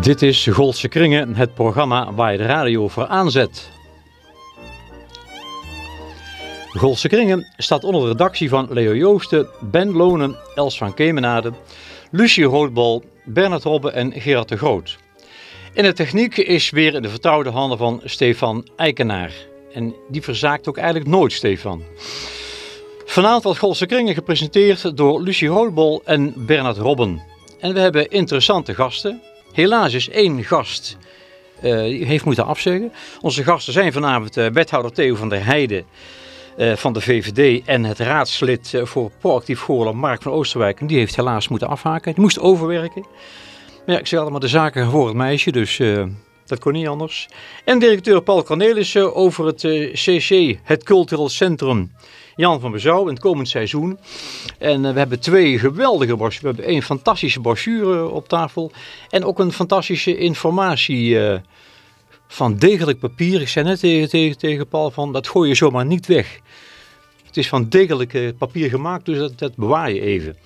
Dit is Golse Kringen, het programma waar je de radio voor aanzet. Golse Kringen staat onder de redactie van Leo Joosten, Ben Lonen, Els van Kemenade, Lucie Roodbal, Bernard Robbe en Gerard de Groot. In de techniek is weer in de vertrouwde handen van Stefan Eikenaar. En die verzaakt ook eigenlijk nooit, Stefan. Vanavond wordt Golse Kringen gepresenteerd door Lucie Roodbal en Bernard Robben. En we hebben interessante gasten. Helaas is één gast uh, heeft moeten afzeggen. Onze gasten zijn vanavond uh, wethouder Theo van der Heijden uh, van de VVD en het raadslid voor proactief Goorland Mark van Oosterwijk. En die heeft helaas moeten afhaken. Die moest overwerken. Maar ja, ik zeg allemaal de zaken voor het meisje, dus dat kon niet anders. En directeur Paul Cornelissen over het CC, het Cultureel Centrum Jan van Bezouw in het komend seizoen. En uh, we hebben twee geweldige brochures. We hebben een fantastische brochure op tafel. En ook een fantastische informatie uh, van degelijk papier. Ik zei net tegen, tegen, tegen Paul van dat gooi je zomaar niet weg. Het is van degelijk papier gemaakt, dus dat, dat bewaar je even.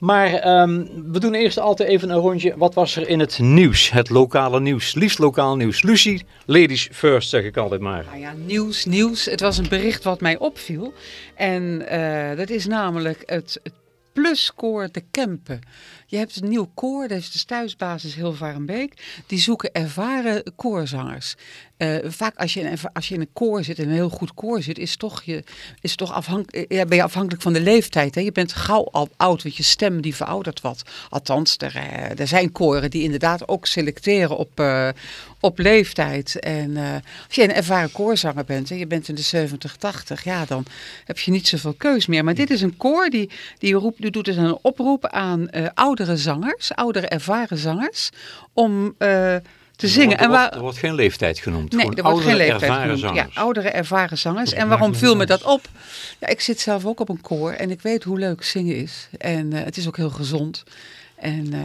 Maar um, we doen eerst altijd even een rondje. Wat was er in het nieuws? Het lokale nieuws. Liefst lokaal nieuws. Lucie, ladies first zeg ik altijd maar. Nou ja, nieuws, nieuws. Het was een bericht wat mij opviel. En uh, dat is namelijk het, het Pluskoor de Kempen. Je hebt een nieuw koor, dat is de thuisbasis Hilvarenbeek. Die zoeken ervaren koorzangers. Uh, vaak als je, in, als je in een koor zit, in een heel goed koor zit, is toch je, is toch afhankelijk, ja, ben je afhankelijk van de leeftijd. Hè? Je bent gauw al oud, want je stem die veroudert wat. Althans, er, er zijn koren die inderdaad ook selecteren op, op leeftijd. En als je een ervaren koorzanger bent en je bent in de 70, 80, ja, dan heb je niet zoveel keus meer. Maar dit is een koor die, die, roept, die doet dus een oproep aan oudere zangers, oudere ervaren zangers, om te zingen. Er, wordt, er wordt geen leeftijd genoemd. Nee, er wordt geen leeftijd genoemd. Zangers. Ja, oudere ervaren zangers. En waarom viel me dat op? Ja, ik zit zelf ook op een koor en ik weet hoe leuk zingen is. En uh, het is ook heel gezond. En uh,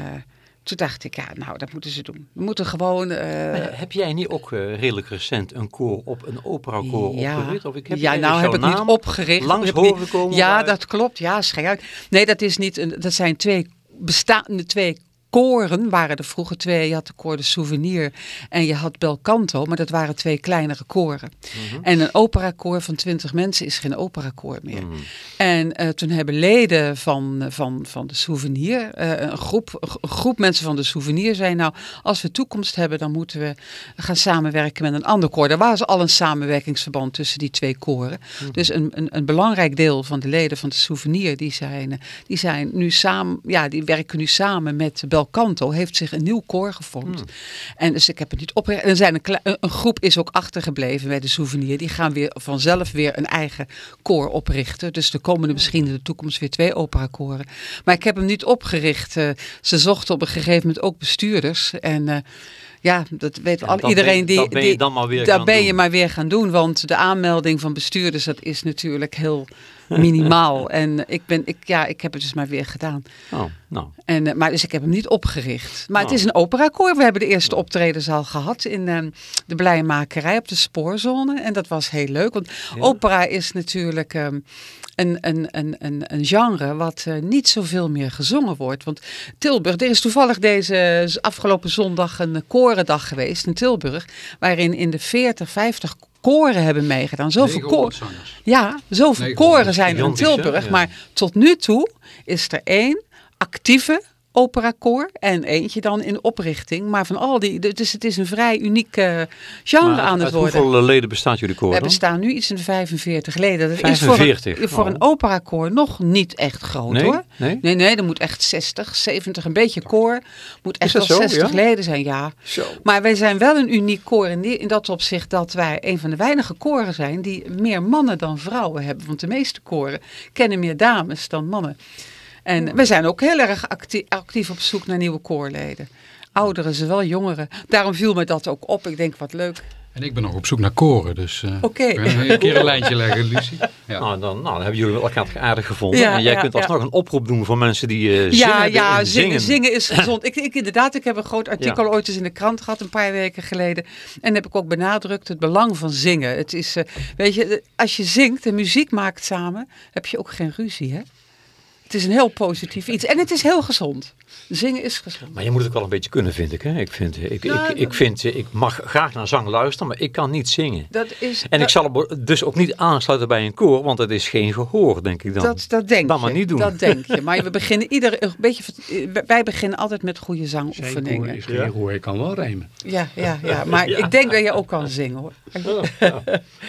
toen dacht ik, ja, nou, dat moeten ze doen. We moeten gewoon... Uh, heb jij niet ook redelijk recent een koor op een operakoor ja, opgericht? Of ik heb ja, nou heb ik niet opgericht. Langs horen komen? Ja, dat klopt. Ja, schijn uit. Nee, dat is niet... Een, dat zijn twee bestaande twee koren waren er vroeger twee. Je had de koor de Souvenir en je had Belcanto, maar dat waren twee kleinere koren. Mm -hmm. En een operakoor van twintig mensen is geen operakoor meer. Mm -hmm. En uh, toen hebben leden van, van, van de Souvenir, uh, een, groep, een groep mensen van de Souvenir, zei nou, als we toekomst hebben, dan moeten we gaan samenwerken met een ander koor. Er was al een samenwerkingsverband tussen die twee koren. Mm -hmm. Dus een, een, een, belangrijk deel van de leden van de Souvenir, die zijn, die zijn nu samen, ja, die werken nu samen met Belcanto Kanto heeft zich een nieuw koor gevormd. Hmm. En dus ik heb het niet opgericht. En er zijn een, een, groep is ook achtergebleven bij de souvenir. Die gaan weer vanzelf weer een eigen koor oprichten. Dus er komen er misschien in de toekomst weer twee operakoren. Maar ik heb hem niet opgericht. Uh, ze zochten op een gegeven moment ook bestuurders. En... Uh, ja, dat weet al, iedereen die. Dat ben je dan maar weer daar ben doen. je maar weer gaan doen. Want de aanmelding van bestuurders, dat is natuurlijk heel minimaal. en ik, ben, ik, ja, ik heb het dus maar weer gedaan. Oh, nou. en, uh, maar dus ik heb hem niet opgericht. Maar oh. het is een operakoor. We hebben de eerste optredens al gehad in uh, de Blijmakerij op de spoorzone. En dat was heel leuk. Want ja. opera is natuurlijk um, een, een, een, een, een genre wat uh, niet zoveel meer gezongen wordt. Want Tilburg, er is toevallig deze afgelopen zondag een korendag geweest in Tilburg. Waarin in de 40, 50 koren hebben meegedaan. Zoveel koren. Ja, zoveel koren zijn er in Tilburg. Ja. Maar tot nu toe is er één actieve operakoor en eentje dan in oprichting. Maar van al die, dus het is een vrij uniek uh, genre maar aan het worden. Hoeveel leden bestaat jullie koor? We bestaan nu iets in 45 leden. Dat 45? is voor een, voor een operakoor nog niet echt groot nee? hoor. Nee? nee, nee, er moet echt 60, 70, een beetje koor. Moet echt wel zo? 60 ja? leden zijn, ja. Zo. Maar wij zijn wel een uniek koor in, die, in dat opzicht dat wij een van de weinige koren zijn die meer mannen dan vrouwen hebben. Want de meeste koren kennen meer dames dan mannen. En we zijn ook heel erg actief, actief op zoek naar nieuwe koorleden. Ouderen, zowel jongeren. Daarom viel me dat ook op. Ik denk, wat leuk. En ik ben nog op zoek naar koren, dus uh, okay. een keer een lijntje leggen, Lucie. Ja. Nou, dan, nou, dan hebben jullie elkaar aardig gevonden. Ja, en jij ja, kunt alsnog een oproep doen voor mensen die uh, zingen. Ja, ja zingen. zingen. is gezond. ik, ik, inderdaad, ik heb een groot artikel ooit eens in de krant gehad, een paar weken geleden. En heb ik ook benadrukt het belang van zingen. Het is, uh, weet je, als je zingt en muziek maakt samen, heb je ook geen ruzie, hè? Het is een heel positief iets. En het is heel gezond. Zingen is gezond. Maar je moet het ook wel een beetje kunnen, vind ik. Hè? Ik, vind, ik, Nou, ik, ik, vind, ik mag graag naar zang luisteren, maar ik kan niet zingen. Dat is, En ik dat, zal dus ook niet aansluiten bij een koor, want het is geen gehoor, denk ik dan. dat, dat denk Dan je. maar niet doen. Dat denk je. Maar we beginnen ieder een beetje. Wij beginnen altijd met goede Zijn koor zangoefeningen. is geen gehoor, ik kan wel rijmen. Ja, ja, ja. Maar ik denk dat je ook kan zingen hoor.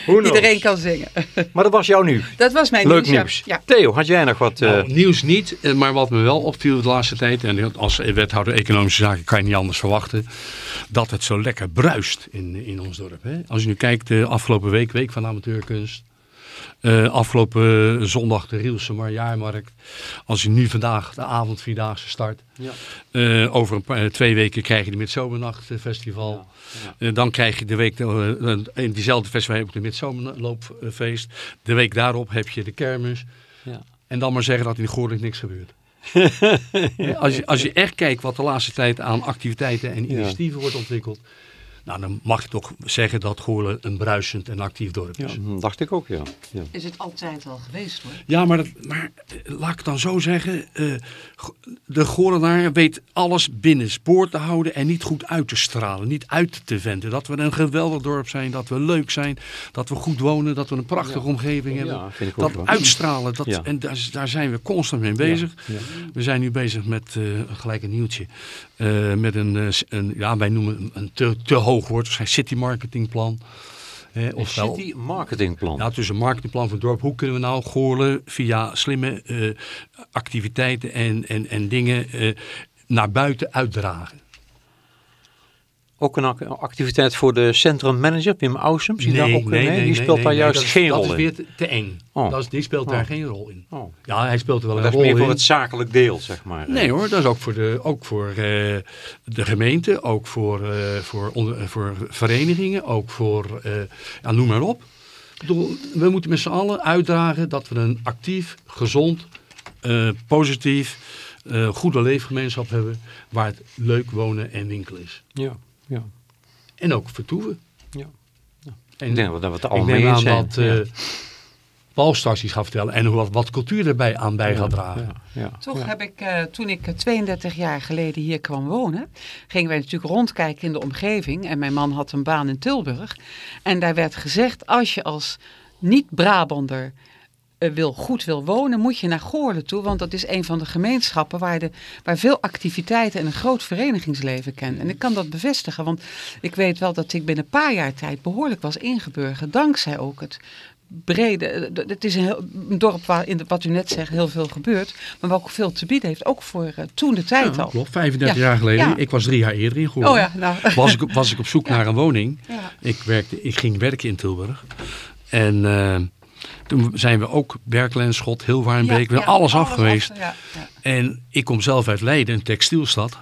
Iedereen kan zingen. Maar dat was jouw nu. Dat was mijn Leuk nieuws. ja. nieuws. Ja. Theo, had jij nog wat... eh, Nou, nieuws niet, eh, maar wat me wel opviel de laatste tijd, en als wethouder economische zaken kan je niet anders verwachten, dat het zo lekker bruist in, in ons dorp. Hè? Als je nu kijkt, de afgelopen week, week van amateurkunst, eh, afgelopen zondag de Rielse Marjaarmarkt. Als je nu vandaag de avond Vierdaagse start. Ja. Eh, over een paar, twee weken krijg je de Midzomernacht eh, Festival. Eh, dan krijg je de week, eh, eh, in diezelfde festival heb je de Midzomerloopfeest. De week daarop heb je de kermis. En dan maar zeggen dat in Goorlijk niks gebeurt. als, je, als je echt kijkt wat de laatste tijd aan activiteiten en initiatieven wordt ontwikkeld. Nou, dan mag je toch zeggen dat Goorlen een bruisend en actief dorp is. hm, dacht ik ook, ja. ja. Is het altijd al geweest hoor. Ja, maar, dat, maar eh, laat ik het dan zo zeggen. eh, de Goorlenaar weet alles binnen spoor te houden en niet goed uit te stralen. Niet uit te venten. Dat we een geweldig dorp zijn, dat we leuk zijn, dat we goed wonen, dat we een prachtige omgeving hebben. Ja, vind ik ook dat wel. uitstralen, dat, Ja. en daar, daar zijn we constant mee bezig. Ja. We zijn nu bezig met, eh, gelijk een nieuwtje, eh, met een, eh, een, ja wij noemen een- een te, te hoog woord, waarschijnlijk city marketingplan. Eh, ofwel, City marketingplan. ja, tussen marketingplan van het dorp. Hoe kunnen we nou Goorlen via slimme eh, activiteiten en, en, en dingen eh, naar buiten uitdragen? Ook een ac- activiteit voor de centrummanager, Wim Ausum. Die, daar ook, nee, die speelt daar juist dat is- geen dat rol is in. weer te, te eng. Oh. Dat is, die speelt daar Oh. geen rol in. Oh. Ja, hij speelt er wel Maar een dat is rol meer voor in. het zakelijk deel, zeg maar. Nee hoor, dat is ook voor de, ook voor, eh, de gemeente, ook voor, eh, voor, onder, eh, voor verenigingen, ook voor, eh, ja, noem maar op. Ik bedoel, we moeten met z'n allen uitdragen dat we een actief, gezond, positief, goede leefgemeenschap hebben waar het leuk wonen en winkelen is. Ja, ja. En ook vertoeven. Ja. En Ik denk dat we het allemaal aan zijn. dat eh Paul straks iets gaat vertellen en wat, wat cultuur erbij aan bij gaat dragen. Ja, ja, Toch ja. heb ik, eh, toen ik eh, 32 jaar geleden hier kwam wonen, gingen wij natuurlijk rondkijken in de omgeving. En mijn man had een baan in Tilburg. En daar werd gezegd, als je als niet-Brabander eh, wil, goed wil wonen, moet je naar Goorlen toe. Want dat is een van de gemeenschappen waar, de, waar veel activiteiten en een groot verenigingsleven kent. En ik kan dat bevestigen, want ik weet wel dat ik binnen een paar jaar tijd behoorlijk was ingeburgerd. Dankzij ook het brede. eh, Het is een, heel, een dorp waar, in de, wat u net zegt, heel veel gebeurt. Maar wat ook veel te bieden heeft. Ook voor eh, toen de tijd Ja, al. klopt, 35 Ja. jaar geleden. Ja. Ik was drie jaar eerder in Goorlen. Oh ja, nou. was, ik, was ik op zoek naar een woning. Ja. Ik, werkte, ik ging werken in Tilburg. En eh, toen zijn we ook Berkelen, Schot, Hilvarenbeek, we Ja, zijn alles af geweest. ja, ja. En ik kom zelf uit Leiden, een textielstad.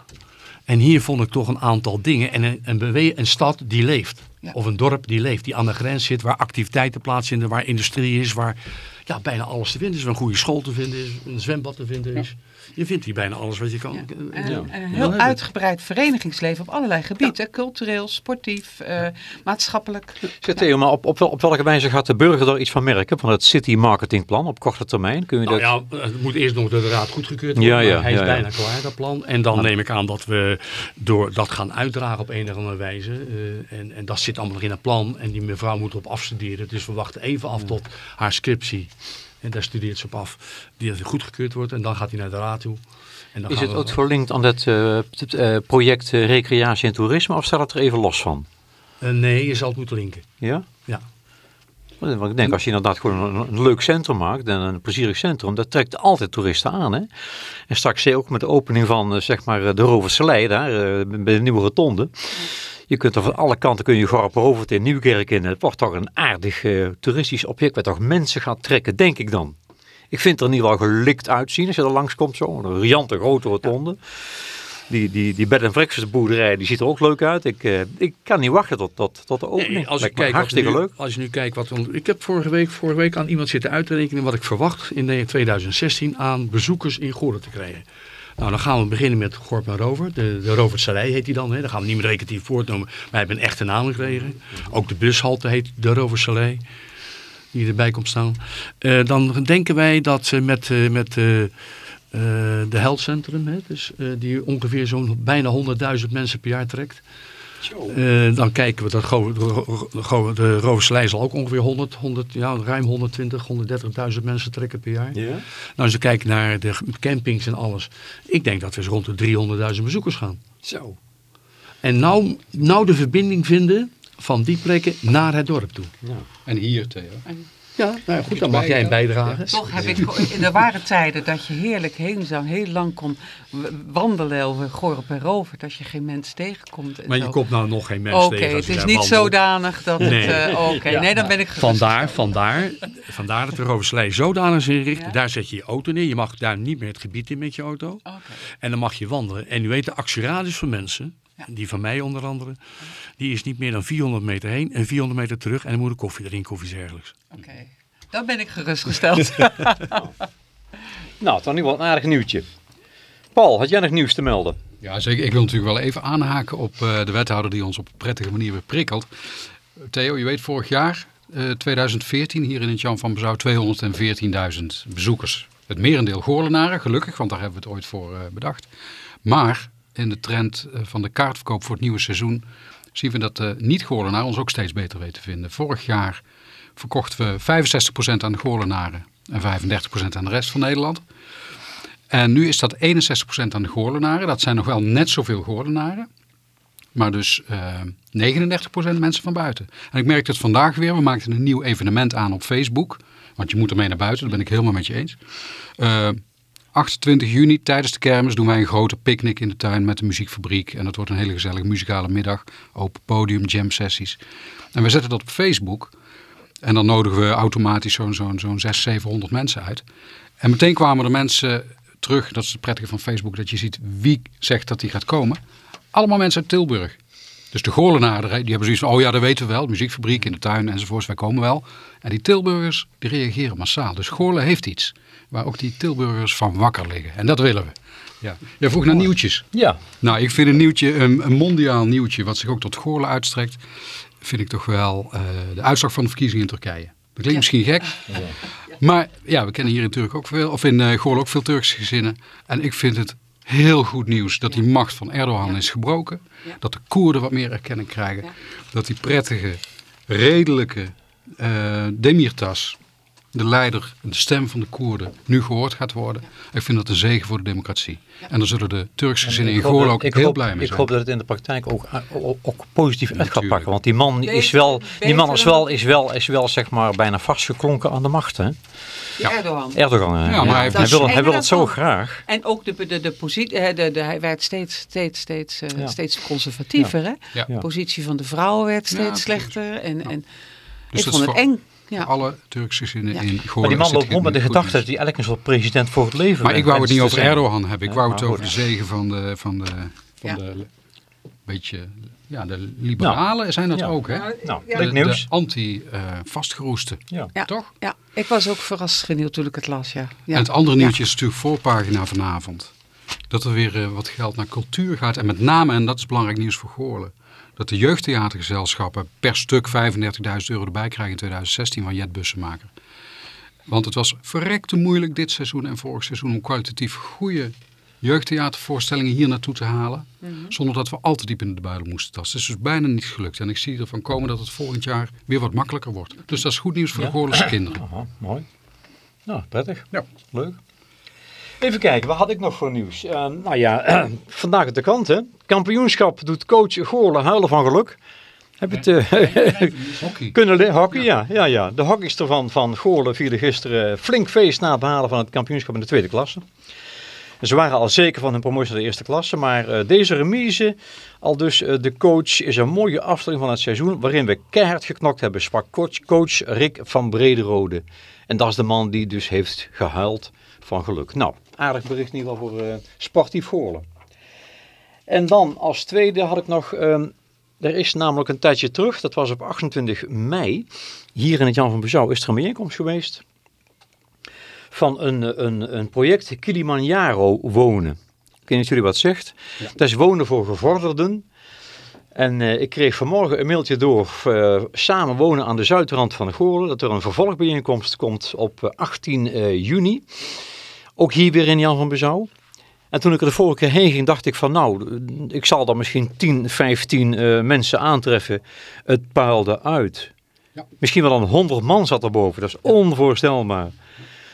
En hier vond ik toch een aantal dingen. En een, een, een stad die leeft. Ja. Of een dorp die leeft, die aan de grens zit, waar activiteiten plaatsvinden, waar industrie is, waar ja, bijna alles te vinden is. Waar een goede school te vinden is, een zwembad te vinden is. Je vindt hier bijna alles wat je kan. Ja. eh, En, ja, en een wil heel uitgebreid verenigingsleven op allerlei gebieden. Cultureel, sportief, eh, maatschappelijk. Zeg Theo, maar op, op, op welke wijze gaat de burger er iets van merken van het city marketingplan op korte termijn? Kun je Nou dat... ja, het moet eerst nog door de raad goedgekeurd worden. Ja, ja, maar hij is bijna klaar, dat plan. En dan neem ik aan dat we door dat gaan uitdragen op een of andere wijze. eh, en, en dat zit allemaal nog in het plan. En die mevrouw moet op afstuderen. Dus we wachten even af tot haar scriptie. En daar studeert ze op af. Die dat goedgekeurd wordt. En dan gaat hij naar de raad toe. En dan Is het ook gelinkt aan dat eh, eh, project eh, recreatie en toerisme of staat het er even los van? Nee, je zal het moeten linken. Ja? Ja. Want ik denk, als je inderdaad gewoon een, leuk centrum maakt en een plezierig centrum, dat trekt altijd toeristen aan. Hè? En straks zie je ook met de opening van zeg maar, de Roverselei daar, bij de Nieuwe Rotonde. Je kunt er van alle kanten kun je Gorp Rovert in Nieuwkerk in. Het wordt toch een aardig eh, toeristisch object waar toch mensen gaat trekken, denk ik dan. Ik vind het er ieder geval gelikt uitzien als je er langskomt zo. Een riante grote rotonde. Die, die, die bed en breakfast boerderij die ziet er ook leuk uit. Ik, eh, ik kan niet wachten tot, tot, tot de opening. Nee, als, je kijkt hartstikke nu, leuk. als je nu kijkt wat... Ik heb vorige week, vorige week aan iemand zitten uitrekenen wat ik verwacht in de 2016 aan bezoekers in Goorlen te krijgen. Nou, dan gaan we beginnen met Gorp en Rover. De, de Salei heet die dan. Hè. Dan gaan we niet meer recreatief voortnomen. Hij heeft een echte naam gekregen. Ook de bushalte heet de Salei. Die erbij komt staan. Eh, dan denken wij dat met, eh, met eh, de Health Centrum, hè, dus, die ongeveer zo'n bijna 100.000 mensen per jaar trekt. Eh, dan kijken we dat de, de zal ook ongeveer 100, 100 ja, ruim 120, 130.000 mensen trekken per jaar. Ja. Nou, als je kijkt naar de campings en alles. Ik denk dat we eens rond de 300.000 bezoekers gaan. Zo. En nou, nou de verbinding vinden van die plekken naar het dorp toe. En hier, Theo. Ja, nou ja, goed, dan mag jij een bijdrage. Toch heb ik, er waren tijden dat je heerlijk heen zou, heel lang kon wandelen over Gorp en Rover, dat je geen mens tegenkomt. en Maar je zo. komt nou nog geen mensen Oké, tegen. als het is niet wandelt. zodanig dat Nee. het... eh, Oké, nee, dan ben ik gerust. Vandaar, vandaar, vandaar dat de Roverslei zodanig is ingericht. Ja. Daar zet je je auto neer. Je mag daar niet meer het gebied in met je auto. Oké. En dan mag je wandelen. En u weet, de actieradius van mensen, Ja. die van mij onder andere, die is niet meer dan 400 meter heen en 400 meter terug. En dan moet een koffie erin, koffie dergelijks. Oké, dan ben ik gerustgesteld. Nou, dan nu wel een aardig nieuwtje. Paul, had jij nog nieuws te melden? Ja, zeker. Ik wil natuurlijk wel even aanhaken op eh, de wethouder die ons op een prettige manier weer prikkelt. Theo, je weet vorig jaar, eh, 2014, hier in het Jan van Bezouw 214.000 bezoekers. Het merendeel Goorlenaren, gelukkig, want daar hebben we het ooit voor eh, bedacht. Maar in de trend eh, van de kaartverkoop voor het nieuwe seizoen zien we dat de niet-Goorlenaren ons ook steeds beter weten te vinden. Vorig jaar verkochten we 65% aan de Goorlenaren en 35% aan de rest van Nederland. En nu is dat 61% aan de Goorlenaren. Dat zijn nog wel net zoveel Goorlenaren. Maar dus eh 39% mensen van buiten. En ik merkte het vandaag weer. We maakten een nieuw evenement aan op Facebook. Want je moet ermee naar buiten, dat ben ik helemaal met je eens. Eh, 28 juni tijdens de kermis doen wij een grote picknick in de tuin met de muziekfabriek. En dat wordt een hele gezellige muzikale middag. Open podium, jam sessies. En we zetten dat op Facebook. En dan nodigen we automatisch zo'n zo'n zo'n 600, 700 mensen uit. En meteen kwamen er mensen terug, dat is het prettige van Facebook, dat je ziet wie zegt dat die gaat komen. Allemaal mensen uit Tilburg. Dus de Goorlenaren, die hebben zoiets van, oh ja, dat weten we wel, muziekfabriek in de tuin enzovoorts, wij komen wel. En die Tilburgers, die reageren massaal. Dus Goorlen heeft iets waar ook die Tilburgers van wakker liggen. En dat willen we. Ja. Jij vroeg naar nieuwtjes. Ja. Nou, ik vind een nieuwtje, een, een mondiaal nieuwtje, wat zich ook tot Goorlen uitstrekt, vind ik toch wel eh, de uitslag van de verkiezingen in Turkije. Dat klinkt misschien gek, maar ja, we kennen hier in Turk ook veel, of in eh Goorlen ook veel Turkse gezinnen. En ik vind het heel goed nieuws dat die macht van Erdogan Ja. is gebroken. Ja. Dat de Koerden wat meer erkenning krijgen. Ja. Dat die prettige, redelijke eh Demirtas, de leider, de stem van de Koerden, nu gehoord gaat worden. Ik vind dat een zegen voor de democratie. En daar zullen de Turkse gezinnen in Ik Goorlen dat- ook ik heel hoop- blij mee Ik zijn. hoop dat het in de praktijk ook, ook, ook positief uit gaat pakken. Want die man is wel, die man is wel, is wel, is wel zeg maar bijna vastgeklonken aan de macht. Hè? Die Erdogan. Erdogan. hè? Ja, maar hij wil, hij wil het zo graag. En ook de, de, de positie, hè, de, de, hij werd steeds, steeds, steeds, eh, Ja. steeds conservatiever. Hè? Ja. De positie van de vrouwen werd Ja, steeds slechter. En, en Dus ik dat vond is het voor eng. Ja. Alle Turkse gezinnen Ja. in Goorlen. Maar die man loopt rond met de gedachte dat hij elke een soort president voor het leven Maar ik wou het niet over zijn. Erdogan hebben. Ik Ja, wou het over de zegen van de, van de, van Ja. de beetje, ja, de liberalen zijn dat Ja. ook, hè? Nou, De, nieuws. de anti-vastgeroesten. Ja. Ja. Toch? Ja, ik was ook verrast toen ik het las. Ja. Ja. En het andere Ja. nieuwtje is natuurlijk voorpagina vanavond. Dat er weer eh, wat geld naar cultuur gaat. En met name, en dat is belangrijk nieuws voor Goorlen. Dat de jeugdtheatergezelschappen per stuk 35.000 euro erbij krijgen in 2016 van Jet Bussemaker. Want het was verrekte moeilijk dit seizoen en vorig seizoen om kwalitatief goede jeugdtheatervoorstellingen hier naartoe te halen. Mhm. Zonder dat we al te diep in de buidel moesten tasten. Het is dus bijna niet gelukt. En ik zie ervan komen dat het volgend jaar weer wat makkelijker wordt. Dus dat is goed nieuws voor Ja. de Goorlense kinderen. Aha, mooi. Nou, prettig. Ja. Leuk. Even kijken, wat had ik nog voor nieuws? Eh, nou ja, vandaag de krant hè. Kampioenschap doet coach Goorlen huilen van geluk. Heb je het Hockey. kunnen hockey? Ja. ja, ja, De hockeyster van, van Goorlen vierden gisteren flink feest na het behalen van het kampioenschap in de tweede klasse. Ze waren al zeker van hun promotie naar de eerste klasse, maar eh, deze remise, al dus eh, de coach, is een mooie afsluiting van het seizoen waarin we keihard geknokt hebben, sprak coach, coach Rick van Brederode. En dat is de man die dus heeft gehuild van geluk. Nou, aardig bericht in ieder geval voor eh, sportief Goorlen. En dan als tweede had ik nog, ehm, er is namelijk een tijdje terug, dat was op 28 mei, hier in het Jan van Bezouw is er een bijeenkomst geweest van een, een, een project Kilimanjaro wonen. Ik weet niet of jullie wat zegt. Dat is wonen voor gevorderden. En eh, ik kreeg vanmorgen een mailtje door, eh, samen wonen aan de zuidrand van de Goorlen, dat er een vervolgbijeenkomst komt op eh, 18 eh, juni Ook hier weer in Jan van Bezouw. En toen ik er de vorige keer heen ging, dacht ik van nou, ik zal dan misschien 10, 15 eh, mensen aantreffen. Het paalde uit. Ja. Misschien wel een 100 man zat erboven. Dat is onvoorstelbaar.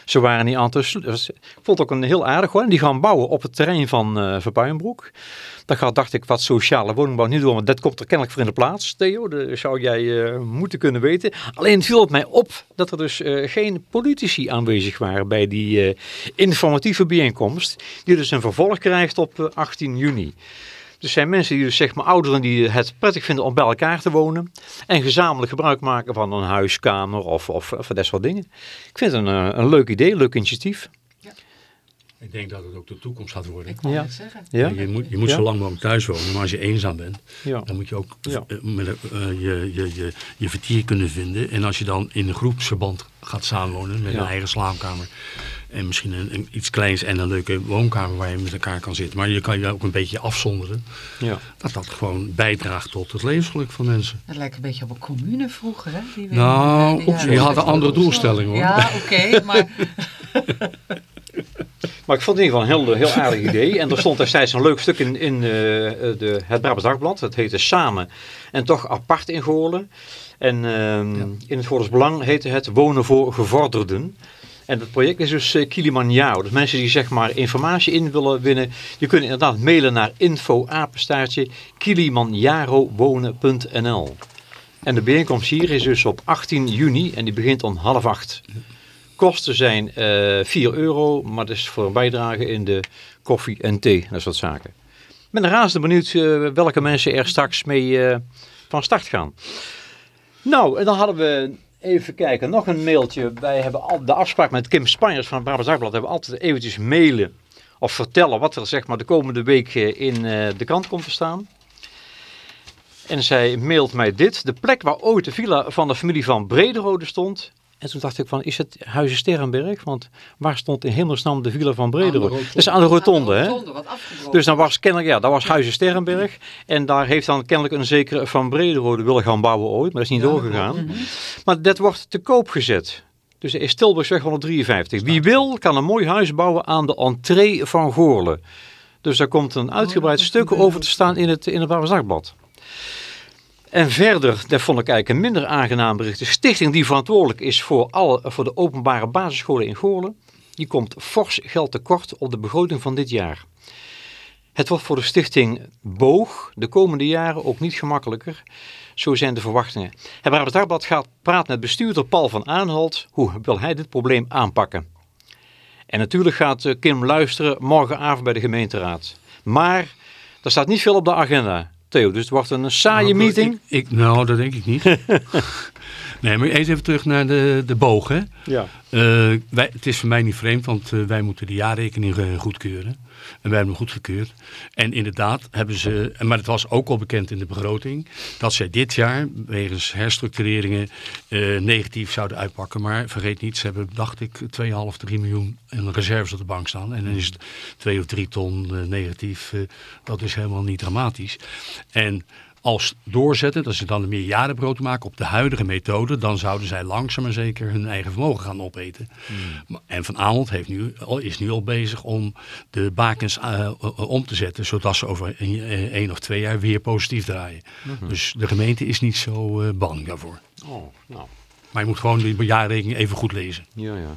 Ze waren niet aan Ik vond het ook een heel aardig hoor. Die gaan bouwen op het terrein van eh Verpuijenbroek. Dat gaat, dacht ik, wat sociale woningbouw niet doen. Want dat komt er kennelijk voor in de plaats, Theo. Dat zou jij eh, moeten kunnen weten. Alleen viel het mij op dat er dus eh, geen politici aanwezig waren bij die informatieve bijeenkomst. Die dus een vervolg krijgt op eh, 18 juni. Dus zijn mensen die dus zeg maar ouderen die het prettig vinden om bij elkaar te wonen. En gezamenlijk gebruik maken van een huiskamer of, of, of dat soort dingen. Ik vind het een, eh, een leuk idee, een leuk initiatief. Ik denk dat het ook de toekomst gaat worden. Ik Ja. zeggen. Ja? Je moet, je moet Ja? zo lang mogelijk thuis wonen, maar als je eenzaam bent, Ja. dan moet je ook Ja. eh, met, eh, je, je, je, je vertier kunnen vinden. En als je dan in een groepsverband gaat samenwonen met Ja. een eigen slaapkamer en misschien een, een iets kleins en een leuke woonkamer waar je met elkaar kan zitten, maar je kan je ook een beetje afzonderen, Ja. dat dat gewoon bijdraagt tot het levensgeluk van mensen. Het lijkt een beetje op een commune vroeger, hè? Die Nou, jaren je had een andere 60 doelstelling, hoor. Ja, oké, maar Maar ik vond het in ieder geval een heel, heel aardig idee. En er stond destijds een leuk stuk in, in eh, de, het Brabants Dagblad. Dat heette Samen en toch apart in Goorlen. En ehm, in het Goorles Belang heette het Wonen voor Gevorderden. En het project is dus uh, Kilimanjaro. Dus mensen die zeg maar informatie in willen winnen, die kunnen inderdaad mailen naar info-apenstaartje kilimanjarowonen.nl. En de bijeenkomst hier is dus op 18 juni en die begint om half acht. Kosten zijn eh 4 euro, maar dat is voor een bijdrage in de koffie en thee, dat soort zaken. Ik ben razend benieuwd eh, welke mensen er straks mee eh, van start gaan. Nou, en dan hadden we, even kijken, nog een mailtje. Wij hebben al de afspraak met Kim Spanjers van het Brabants Dagblad, hebben we altijd eventjes mailen of vertellen wat er zeg maar de komende week eh, in eh, de krant komt te staan. En zij mailt mij dit. De plek waar ooit de villa van de familie van Brederode stond. En toen dacht ik van, is het Huizen Sterrenberg? Want waar stond in hemelsnaam de villa van Brederode? Dat is aan de rotonde, hè? Dus dan was kennelijk, ja, dat was Huizen Sterrenberg. En daar heeft dan kennelijk een zekere Van Brederode willen gaan bouwen ooit, maar dat is niet doorgegaan. Maar dat wordt te koop gezet. Dus er is Tilburgsweg 153. Wie wil, kan een mooi huis bouwen aan de entree van Goorlen. Dus daar komt een uitgebreid stuk over te staan in het, in het Brabants Dagblad. En verder, dat vond ik eigenlijk een minder aangenaam bericht. De stichting die verantwoordelijk is voor, alle, voor de openbare basisscholen in Goorlen, die komt fors geld tekort op de begroting van dit jaar. Het wordt voor de stichting Boog de komende jaren ook niet gemakkelijker. Zo zijn de verwachtingen. Het Brabants gaat praten met bestuurder Paul van Aanholt. Hoe wil hij dit probleem aanpakken? En natuurlijk gaat eh, Kim luisteren morgenavond bij de gemeenteraad. Maar er staat niet veel op de agenda, Theo. Dus het wordt een saaie Nou, meeting. Ik, ik- nou, dat denk ik niet. nee, maar eens even terug naar de, de boog. Hè. Ja. Eh, wij, het is voor mij niet vreemd, want eh, wij moeten de jaarrekening eh, goedkeuren. En wij hebben hem goedgekeurd. En inderdaad hebben ze, maar het was ook al bekend in de begroting, dat zij dit jaar wegens herstructureringen negatief zouden uitpakken. Maar vergeet niet, ze hebben, dacht ik, 2,5, 3 miljoen in reserves op de bank staan. En dan is het 2 of 3 ton negatief. dat is helemaal niet dramatisch. En als doorzetten, dat ze dan een meerjarenbrood maken op de huidige methode, dan zouden zij langzaam maar zeker hun eigen vermogen gaan opeten. Maar- En Van Aanholt heeft nu, is nu al bezig om de bakens eh, eh, om te zetten, zodat ze over een, eh, één of twee jaar weer positief draaien. Dus de gemeente is niet zo bang daarvoor. Oh, nou, Maar je moet gewoon die jaarrekening even goed lezen. ja, ja.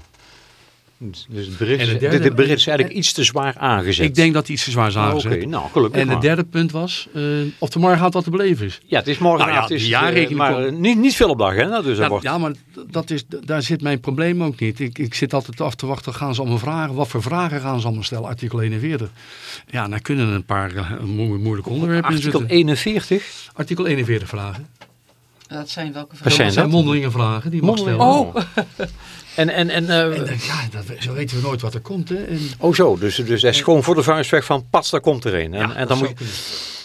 Dus dus het bericht, En de is- derde- is eigenlijk iets te zwaar aangezet. Ik denk dat iets te zwaar is Ah, Oké, aangezet. nou gelukkig En het derde punt was, eh, of er morgen gaat wat te beleven is. Ja, het is morgenavond. Nou ja, is de het, eh, jaarrekening maar komt- eh, niet, niet veel op de agenda. Dus dat Ja, wordt... ja, maar dat is, daar zit mijn probleem ook niet. Ik, ik zit altijd af te wachten, gaan ze allemaal vragen? Wat voor vragen gaan ze allemaal stellen? Artikel 41. Ja, daar kunnen een paar eh, mo- moeilijke onderwerpen in Artikel zitten. 41. Artikel 41 vragen. Dat zijn welke vragen? zijn dat zijn dat? mondelinge vragen die je mag stellen. Oh. En, en, en, eh, En, eh, ja, dat, zo weten we nooit wat er komt. Hè. En, oh zo, dus, dus dat is gewoon voor de vuist weg van pas, daar komt er een. En, ja, en dan dat moet je,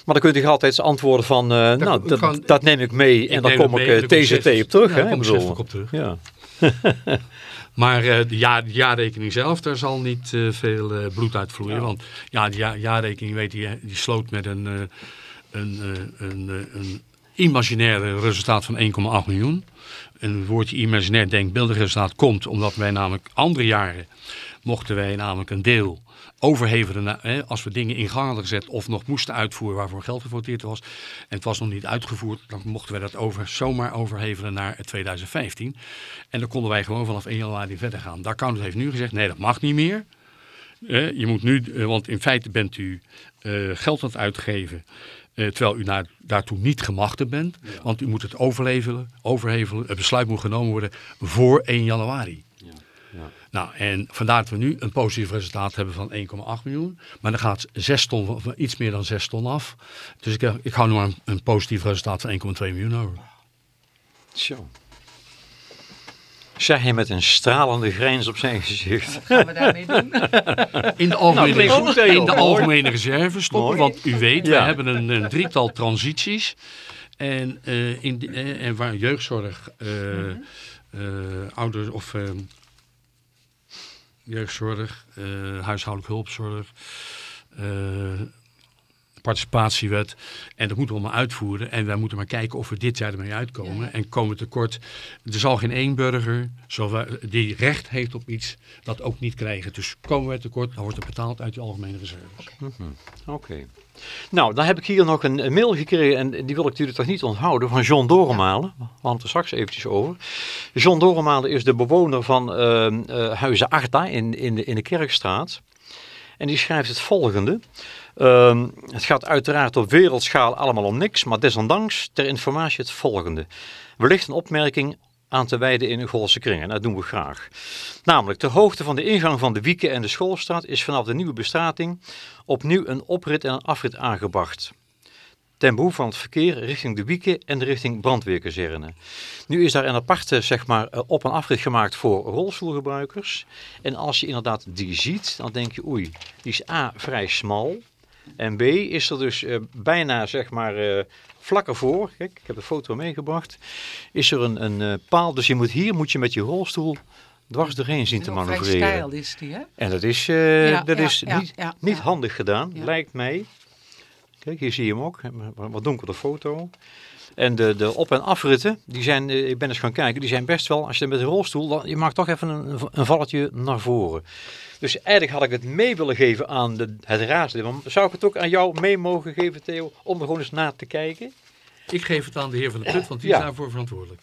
maar dan kun je toch altijd antwoorden van, eh, nou, dat, kan- dat neem ik mee en dan neem kom ik mee en dan kom ik TZT zes- op terug. ja, hè? dan kom ik bedoel, op terug. Ja. Maar eh, de, jaar, de jaarrekening zelf, daar zal niet eh, veel eh, bloed uitvloeien. Want ja, de ja- jaarrekening, weet je, die sloot met een, eh, een, eh, een, een imaginair resultaat van 1,8 miljoen. En het woordje imaginair denkbeeldig resultaat komt omdat wij namelijk andere jaren mochten wij namelijk een deel hè, als we dingen in gang hadden gezet of nog moesten uitvoeren waarvoor geld gevoteerd was. En het was nog niet uitgevoerd. Dan mochten wij dat over, zomaar overhevelen naar 2015. En dan konden wij gewoon vanaf 1 januari verder gaan. Daar Council heeft nu gezegd, nee dat mag niet meer. Je moet nu, eh, want in feite bent u eh, geld aan het uitgeven. Eh, terwijl u naar, daartoe niet gemachtigd bent. Want u moet het overlevelen, overhevelen. Het besluit moet genomen worden voor 1 januari. ja. Nou, en vandaar dat we nu een positief resultaat hebben van 1,8 miljoen. Maar dan gaat 6 ton, of iets meer dan 6 ton af. Dus ik, ik hou nu maar een, een positief resultaat van 1,2 miljoen over. Zo. Zeg hij met een stralende grijns op zijn gezicht. Wat gaan we daarmee doen? In de algemene, goed, Theo. in de algemene reserve stoppen. Mooi. Want u weet, Ja. we hebben een, een drietal transities. En, eh, in de- eh, en waar jeugdzorg, eh eh, ouders of eh, jeugdzorg, eh, huishoudelijk hulpzorg, eh, participatiewet. En dat moeten we allemaal uitvoeren. En wij moeten maar kijken of we dit jaar ermee uitkomen. Ja. En komen tekort. Er zal geen één burger die recht heeft op iets dat ook niet krijgen. Dus komen we tekort, dan wordt het betaald uit de algemene reserves. Oké. Nou, dan heb ik hier nog een, mail gekregen en die wil ik jullie toch niet onthouden van John Doremalen. We hadden er straks eventjes over. John Doremalen is de bewoner van ehm, eh, Huizen Arta in, in, de, in de Kerkstraat. En die schrijft het volgende. Ehm, het gaat uiteraard op wereldschaal allemaal om niks, maar desondanks ter informatie het volgende. Wellicht een opmerking aan te wijden in Golse kringen. Dat doen we graag. Namelijk, ter hoogte van de ingang van de Wieken en de Schoolstraat is vanaf de nieuwe bestrating opnieuw een oprit en een afrit aangebracht. Ten behoeve van het verkeer richting de Wieken en richting brandweerkazerne. Nu is daar een aparte zeg maar, eh, op- en afrit gemaakt voor rolstoelgebruikers. En als je inderdaad die ziet, dan denk je oei, die is A vrij smal. En B is er dus eh, bijna zeg maar eh, vlak ervoor, kijk ik heb de foto meegebracht, is er een, een eh, paal. Dus je moet hier moet je met je rolstoel dwars doorheen zien te vrij manoeuvreren. stijl is die, hè? En dat is, Ja, dat ja, is ja, niet, niet handig gedaan, lijkt mij. Kijk, hier zie je hem ook. Wat donkere foto. En de, de op- en afritten, die zijn, eh, ik ben eens gaan kijken, die zijn best wel, als je met een rolstoel, dan, je maakt toch even een, een valletje naar voren. Dus eigenlijk had ik het mee willen geven aan de, het raadslid. Maar zou ik het ook aan jou mee mogen geven, Theo, om er gewoon eens naar te kijken? Ik geef het aan de heer Van de Put, want die Ja. is daarvoor verantwoordelijk.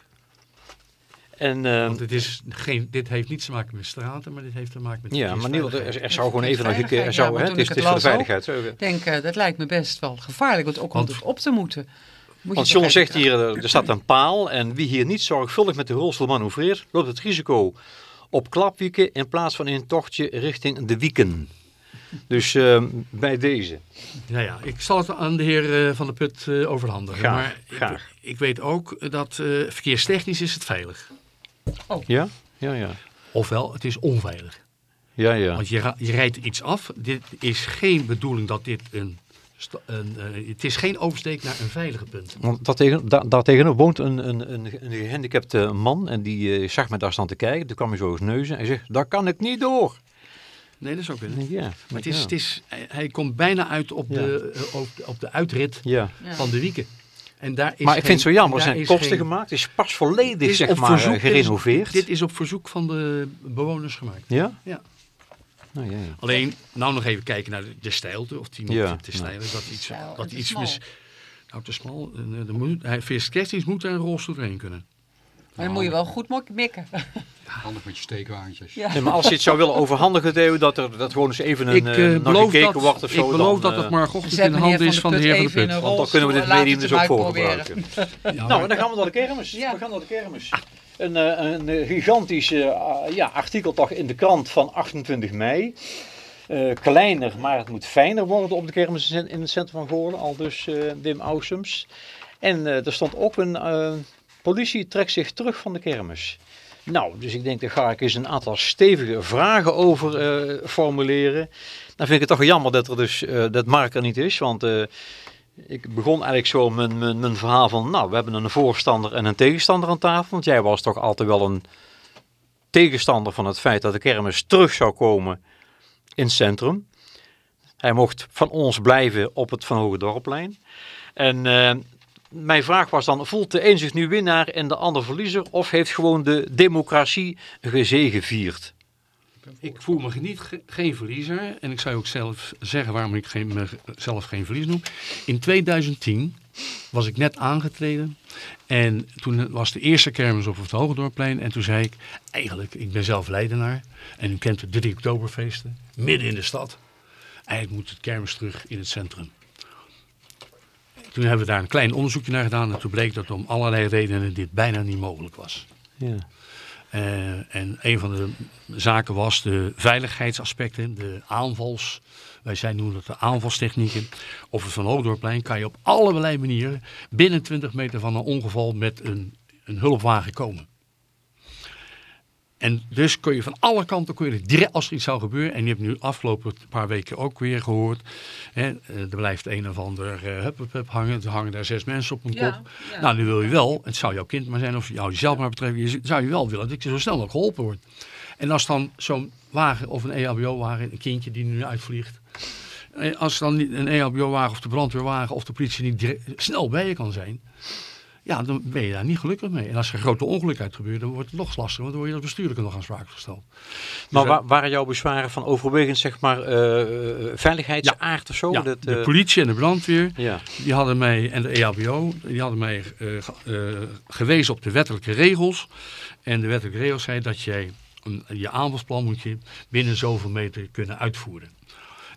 En, eh, Want het is geen, dit heeft niets te maken met straten, maar dit heeft te maken met ja, maar niet, er, er zou gewoon even nog er Ja, hè, toen het is, het voor de veiligheid. Ik denk, eh, dat lijkt me best wel gevaarlijk, want ook om Want- het op te moeten. Moet Want John zegt hier, eh, er staat een paal en wie hier niet zorgvuldig met de rolstoel manoeuvreert, loopt het risico op klapwieken in plaats van in een tochtje richting de wieken. Dus eh, bij deze. Ja, ja, ik zal het aan de heer eh, Van de Put eh, overhandigen. Graag, maar graag. Ik, ik weet ook dat eh, verkeerstechnisch is het veilig. Ja? Ja, ja. Ofwel, het is onveilig. Ja, ja. Want je, je rijdt iets af. Dit is geen bedoeling dat dit een... een eh, het is geen oversteek naar een veilige punt. Want daartegen, da, daartegenover woont een, een, een, een gehandicapte man en die eh, zag me daar staan te kijken. Toen kwam hij zo eens neuzen en zegt, daar kan ik niet door. Nee, dat is ook Ik een... denk, Ja, Maar het is, ja. het is, hij- komt bijna uit op, Ja. de, eh, op, op de uitrit Ja. Van de wieken. En daar is Maar ik vind het zo jammer, er zijn is kosten geen- gemaakt. Het is pas volledig is zeg maar, verzoek- gerenoveerd. Dit is, dit is op verzoek van de bewoners gemaakt. Ja? Ja. Nou. Alleen, nou nog even kijken naar de, de stijlte. Of die nog Ja, te ja. stijl is. Dat iets, Stijl dat iets mis... Nou, te smal. eh, de moet, hij verkeerstechnisch moet er een rolstoel doorheen kunnen. Maar dan moet je wel goed mikken. Handig met je steekwagentjes. Ja. Nee, maar als je het zou willen overhandigen, Theo, dat er dat gewoon eens even een, ik naar gekeken dat, wordt of zo. ik beloof dan, dat het eh, morgenochtend Zet in de hand is van de heer Van de Put. Want dan kunnen we dit medium dus ook voor gebruiken. Ja, Nou, en maar- dan gaan we naar de kermis. Ja. We gaan naar de kermis. Een, eh, een, eh, gigantisch eh, ah, ja, artikel toch in de krant van 28 mei. Kleiner, maar het moet fijner worden op de kermis in het centrum van Goorlen. Al dus eh, Wim Ausums. En er stond ook een politie trekt zich terug van de kermis. Nou, dus ik denk, daar ga ik eens een aantal stevige vragen over formuleren. Dan vind ik het toch jammer dat er dus dat Mark er niet is, want ik begon eigenlijk zo mijn, mijn, mijn verhaal van, nou, we hebben een voorstander en een tegenstander aan tafel. Want jij was toch altijd wel een tegenstander van het feit dat de kermis terug zou komen in het centrum. Hij mocht van ons blijven op het Van Hoge Dorpplein. En eh, mijn vraag was dan, voelt de een zich nu winnaar en de ander verliezer? Of heeft gewoon de democratie gezegevierd? Ik voel me niet ge- geen verliezer. En ik zou je ook zelf zeggen waarom ik geen, mezelf geen verliezer noem. In 2010 was ik net aangetreden. En toen was de eerste kermis op het Hogendorpplein. En toen zei ik, eigenlijk, ik ben zelf Leidenaar. En u kent de drie oktoberfeesten. Midden in de stad. Eigenlijk moet het kermis terug in het centrum. Toen hebben we daar een klein onderzoekje naar gedaan. En toen bleek dat om allerlei redenen dit bijna niet mogelijk was. Ja. Eh, en een van de zaken was de veiligheidsaspecten, de aanvals. Wij zijn noemen dat de aanvalstechnieken. Op het Van Hoogdorpplein kan je op allerlei manieren binnen 20 meter van een ongeval met een, een hulpwagen komen. En dus kun je van alle kanten, kun je direct, als er iets zou gebeuren, en je hebt nu afgelopen paar weken ook weer gehoord, hè, eh, er blijft een of ander hup, hup, hup hangen, er hangen daar zes mensen op een Ja, kop. ja. Nou, nu wil je wel, het zou jouw kind maar zijn of jou jezelf maar betreffen, je zou je wel willen dat je zo snel mogelijk geholpen wordt. En als dan zo'n wagen of een EHBO-wagen, een kindje die nu uitvliegt, eh, als dan niet een EHBO-wagen of de brandweerwagen of de politie niet direct- snel bij je kan zijn, ja, dan ben je daar niet gelukkig mee. En als er een grote ongeluk uit gebeurt, dan wordt het nog lastiger, want dan word je als bestuurlijke nog aansprakelijk gesteld. Maar Dus, eh, wa- waren jouw bezwaren van overwegend zeg maar eh, veiligheidsaard of zo? ja, Dat, de eh, politie en de brandweer, ja. die hadden mij, en de EHBO, die hadden mij eh, eh, gewezen op de wettelijke regels. En de wettelijke regels zei dat jij een, je aanvalsplan moet je binnen zoveel meter kunnen uitvoeren.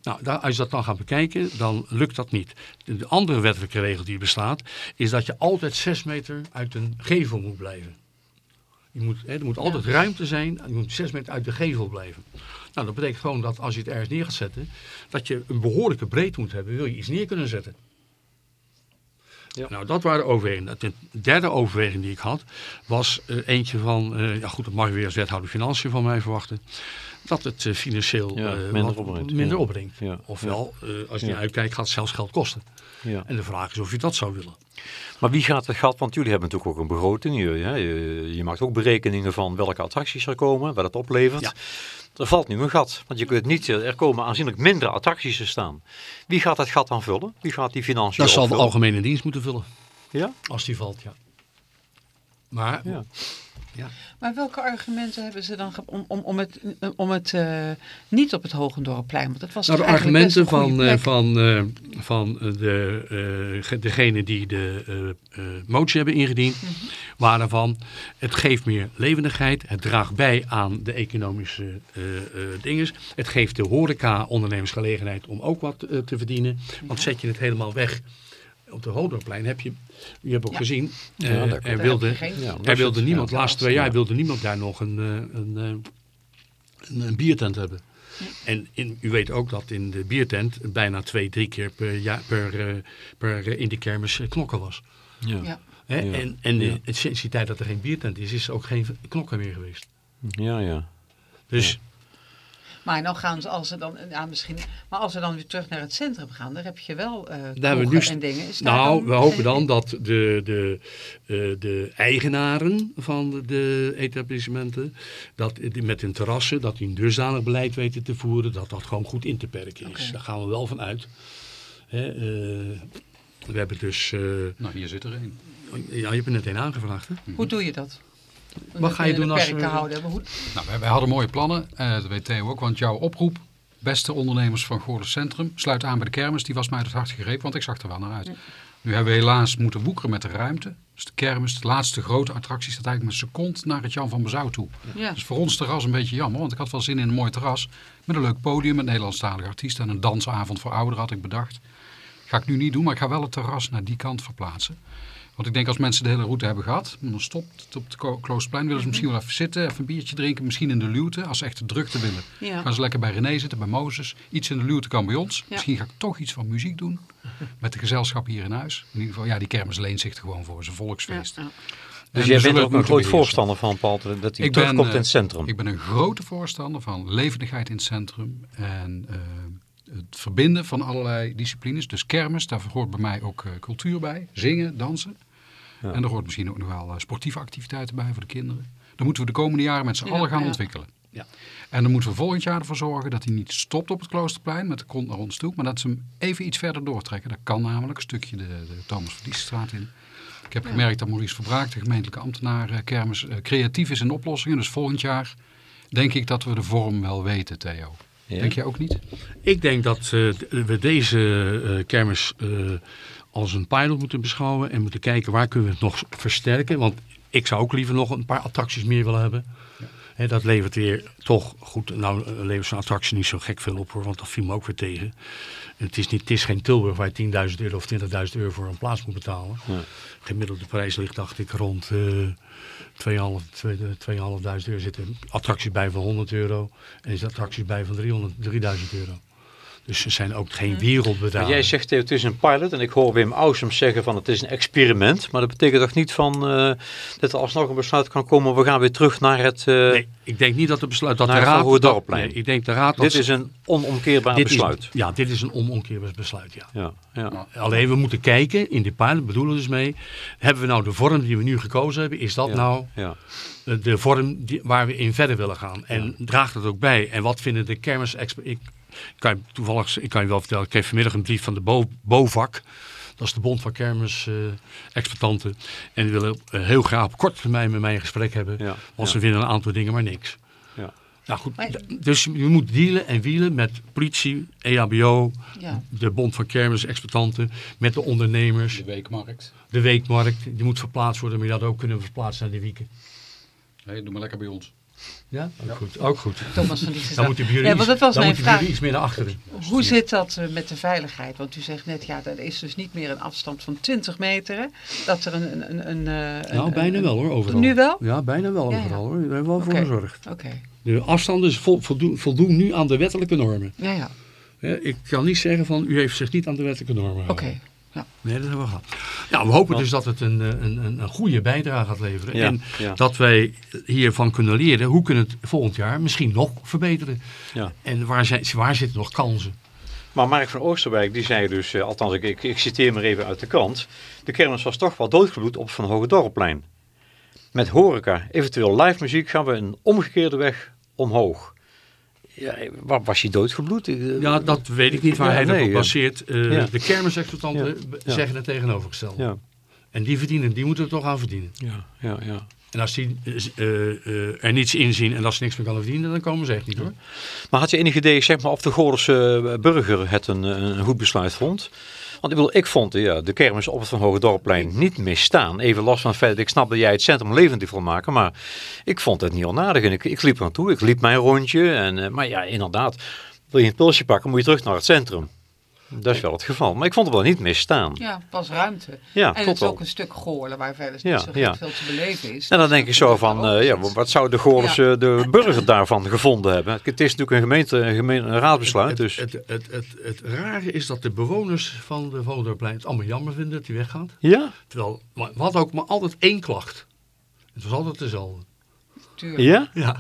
Nou, daar, als je dat dan gaat bekijken, dan lukt dat niet. De, de andere wettelijke regel die bestaat, is dat je altijd zes meter uit een gevel moet blijven. Je moet, hè, er moet altijd ruimte zijn, je moet zes meter uit de gevel blijven. Nou, dat betekent gewoon dat als je het ergens neer gaat zetten, dat je een behoorlijke breedte moet hebben, wil je iets neer kunnen zetten. Ja. Nou, dat waren de overwegingen. De derde overweging die ik had, was eh, eentje van, eh, ja goed, dat mag je weer als wethouder financiën van mij verwachten, dat het eh, financieel Ja, eh, minder opbrengt. minder Ja. opbrengt. Ja. Ofwel, eh, als je niet uitkijkt, gaat het zelfs geld kosten. Ja. En de vraag is of je dat zou willen. Maar wie gaat het gat? Want jullie hebben natuurlijk ook een begroting. Je, je, je maakt ook berekeningen van welke attracties er komen, wat het oplevert. Ja. Er valt nu een gat, want je kunt niet, er komen aanzienlijk minder attracties te staan. Wie gaat dat gat dan vullen? Wie gaat die financiën Dat zal de algemene dienst moeten vullen, Ja? als die valt, ja. Maar, Ja. Maar welke argumenten hebben ze dan om, om, om het, om het eh, niet op het Hogendorpplein? Want dat was Nou, de argumenten van, eh, plek. van, eh, van eh, de, eh, ge- degene die de eh, eh, motie hebben ingediend, Mhm. waren van het geeft meer levendigheid, het draagt bij aan de economische eh eh, dingen, het geeft de horeca ondernemers gelegenheid om ook wat eh, te verdienen, want zet je het helemaal weg op de Hoderplein heb je, je hebt ook Ja. gezien, Ja, eh, er wilde, geen- Ja, er is wilde het. niemand, laatste twee jaar Ja. wilde niemand daar nog een, eh, een, eh, een, een biertent hebben. En in, u weet ook dat in de biertent bijna twee, drie keer per, jaar, per, per in de kermis knokken was. Ja. Ja. Hè? En, en Ja. sinds die tijd dat er geen biertent is, is er ook geen knokken meer geweest. ja, ja. Dus Maar nou gaan ze, als ze dan, ja, misschien, maar als we dan weer terug naar het centrum gaan, daar heb je wel eh we nu st- en dingen. Is daar nou, dan- we hopen dan dat de, de, eh, de eigenaren van de, etablissementen, dat met hun terrassen, dat die een dusdanig beleid weten te voeren, dat dat gewoon goed in te perken is. Daar gaan we wel van uit. Hè, eh, we hebben dus, eh, Nou, hier zit er een. ja, je hebt er net een aangevraagd hè? Hoe doe je dat? Wat ga je Binnen doen als we- houden. Maar Nou, wij, wij hadden mooie plannen, eh, dat weet Theo ook, want jouw oproep, beste ondernemers van Goorlen Centrum, sluit aan bij de kermis, die was mij uit het hart gegrepen, want ik zag er wel naar uit. Nu hebben we helaas moeten woekeren met de ruimte. Dus de kermis, de laatste grote attractie, staat eigenlijk met een seconde naar het Jan van Bezouw toe. ja. Dus voor ons terras een beetje jammer, want ik had wel zin in een mooi terras. Met een leuk podium met Nederlandstalige artiesten en een dansavond voor ouderen had ik bedacht. Ga ik nu niet doen, maar ik ga wel het terras naar die kant verplaatsen. Want ik denk als mensen de hele route hebben gehad, dan stopt het op het Kloosterplein, willen ze misschien wel even zitten, even een biertje drinken, misschien in de luwte. Als ze echt de drukte willen, Ja. gaan ze lekker bij René zitten, bij Mozes. Iets in de luwte kan bij ons. Ja. Misschien ga ik toch iets van muziek doen, met de gezelschap hier in huis. In ieder geval, ja, die kermis leent zich er gewoon voor, het is een volksfeest. Ja. En Dus jij bent ook een groot voorstander van, Paul, dat hij Ik ben, terugkomt eh, in het centrum. Ik ben een grote voorstander van levendigheid in het centrum en eh, het verbinden van allerlei disciplines. Dus kermis, daar hoort bij mij ook eh, cultuur bij, zingen, dansen. Ja. En er hoort misschien ook nog wel eh, sportieve activiteiten bij voor de kinderen. Dan moeten we de komende jaren met z'n Ja, allen gaan ja. ontwikkelen. Ja. En dan moeten we volgend jaar ervoor zorgen dat hij niet stopt op het Kloosterplein met de kont naar ons toe, maar dat ze hem even iets verder doortrekken. Dat kan namelijk een stukje de, de Thomas Verliesstraat in. Ik heb gemerkt dat Maurice Verbraak, de gemeentelijke ambtenaar, eh, kermis, eh, creatief is in oplossingen. Dus volgend jaar denk ik dat we de vorm wel weten, Theo. Ja. Denk jij ook niet? Ik denk dat eh, we deze eh, kermis eh, als een pilot moeten beschouwen en moeten kijken waar kunnen we het nog versterken. Want ik zou ook liever nog een paar attracties meer willen hebben. Hè, dat levert weer toch goed. Nou, eh, levert zo'n attractie niet zo gek veel op hoor, want dat viel me ook weer tegen. Het is, niet, het is geen Tilburg waar je 10.000 euro of 20.000 euro voor een plaats moet betalen. Ja. Gemiddelde prijs ligt, dacht ik, rond eh 2.500 euro. Zitten attracties bij van 100 euro en er zitten attracties bij van 300, 3000 euro. Dus ze zijn ook geen Maar wereldbedragen. jij zegt het is een pilot en ik hoor Wim Ausum zeggen van het is een experiment. Maar dat betekent toch niet van eh, dat er alsnog een besluit kan komen. We gaan weer terug naar het... eh, Nee, ik denk niet dat de besluit dat de raad. Dat- nee, ik denk de raad. dit is een onomkeerbaar besluit. Is, ja, dit is een onomkeerbaar besluit. Ja. Ja, ja. Alleen we moeten kijken in die pilot bedoelen we dus mee. Hebben we nou de vorm die we nu gekozen hebben? Is dat Ja, nou ja. de vorm die, waar we in verder willen gaan? En draagt het ook bij? En wat vinden de kermis Ik kan je toevallig, ik kan je wel vertellen. Ik kreeg vanmiddag een brief van de Bo, BOVAC. Dat is de Bond van Kermis eh. En die willen eh, heel graag op korte termijn met mij een gesprek hebben. Ja, Want ja. ze vinden een aantal dingen maar niks. Ja. Nou goed, dus je moet dealen en wielen met politie, EHBO, Ja. de Bond van Kermis Exploitanten, met de ondernemers. De weekmarkt. De weekmarkt, die moet verplaatst worden, maar je had ook kunnen verplaatsen naar de wieken. Nee, doe maar lekker bij ons. Ja, ook goed. Ook goed. Thomas van Dan Liesensdaal. moet jullie Ja, want dat was dan mijn moet je bij vraag. jullie iets meer naar achteren. Hoe zit dat eh, met de veiligheid? Want u zegt net, ja, er is dus niet meer een afstand van 20 meter. Dat er een... een, een, een eh, Nou, een- bijna een- wel hoor, overal. Nu wel? Ja, bijna wel Ja, ja. overal hoor. Daar hebben we wel voor Oké. gezorgd. Oké, De afstanden vol, voldoen, voldoen nu aan de wettelijke normen. ja, ja. Hè, Ik kan niet zeggen van, u heeft zich niet aan de wettelijke normen Oké. gehouden. Ja. Nee, dat hebben we gehad. Ja, we hopen dus dat het een, een, een, een goede bijdrage gaat leveren. Ja, en ja. dat wij hiervan kunnen leren. Hoe kunnen we het volgend jaar misschien nog verbeteren? Ja. En waar, zijn, waar zitten nog kansen? Maar Mark van Oosterwijk die zei dus, eh, althans ik, ik, ik citeer maar even uit de krant. De kermis was toch wel doodgebloed op Van Hoge Dorpplein. Met horeca, eventueel live muziek gaan we een omgekeerde weg omhoog. Ja, waar was hij doodgebloed? Eh, Ja, dat weet ik niet waar Ja, hij dat nee, op baseert. Eh, Ja. De kermisexploitanten zeggen het tegenovergestelde. Ja, En die verdienen, die moeten er toch aan verdienen. ja, ja, ja. En als die eh, er niets in zien en als ze niks meer kan verdienen, dan komen ze echt niet hoor. Maar had je enig idee zeg maar, of de Goorlense eh, burger het een, een goed besluit vond? Want ik, bedoel, ik vond ja, de kermis op het Van Hoge Dorpplein niet misstaan. Even los van het feit dat ik snap dat jij het centrum levendig wil maken. Maar ik vond het niet onaardig. En ik, ik liep er naartoe. Ik liep mijn rondje. En, eh, maar ja, inderdaad. Wil je een pilsje pakken, moet je terug naar het centrum. Dat is wel het geval. Maar ik vond het wel niet misstaan. Ja, pas ruimte. Ja, en het is wel. ook een stuk Goorlen waar verder Ja, niet zo ja. veel te beleven is. En dan denk ik zo van, eh, ja, wat zou de Goorlense de burger daarvan gevonden hebben? Het is natuurlijk een gemeente, een, gemeente, een raadsbesluit. Het, Dus het, het, het, het rare is dat de bewoners van de Vogelderplein het allemaal jammer vinden dat hij weggaat. ja, Terwijl, maar we hadden ook maar altijd één klacht. Het was altijd dezelfde. Tuurlijk. ja, Ja.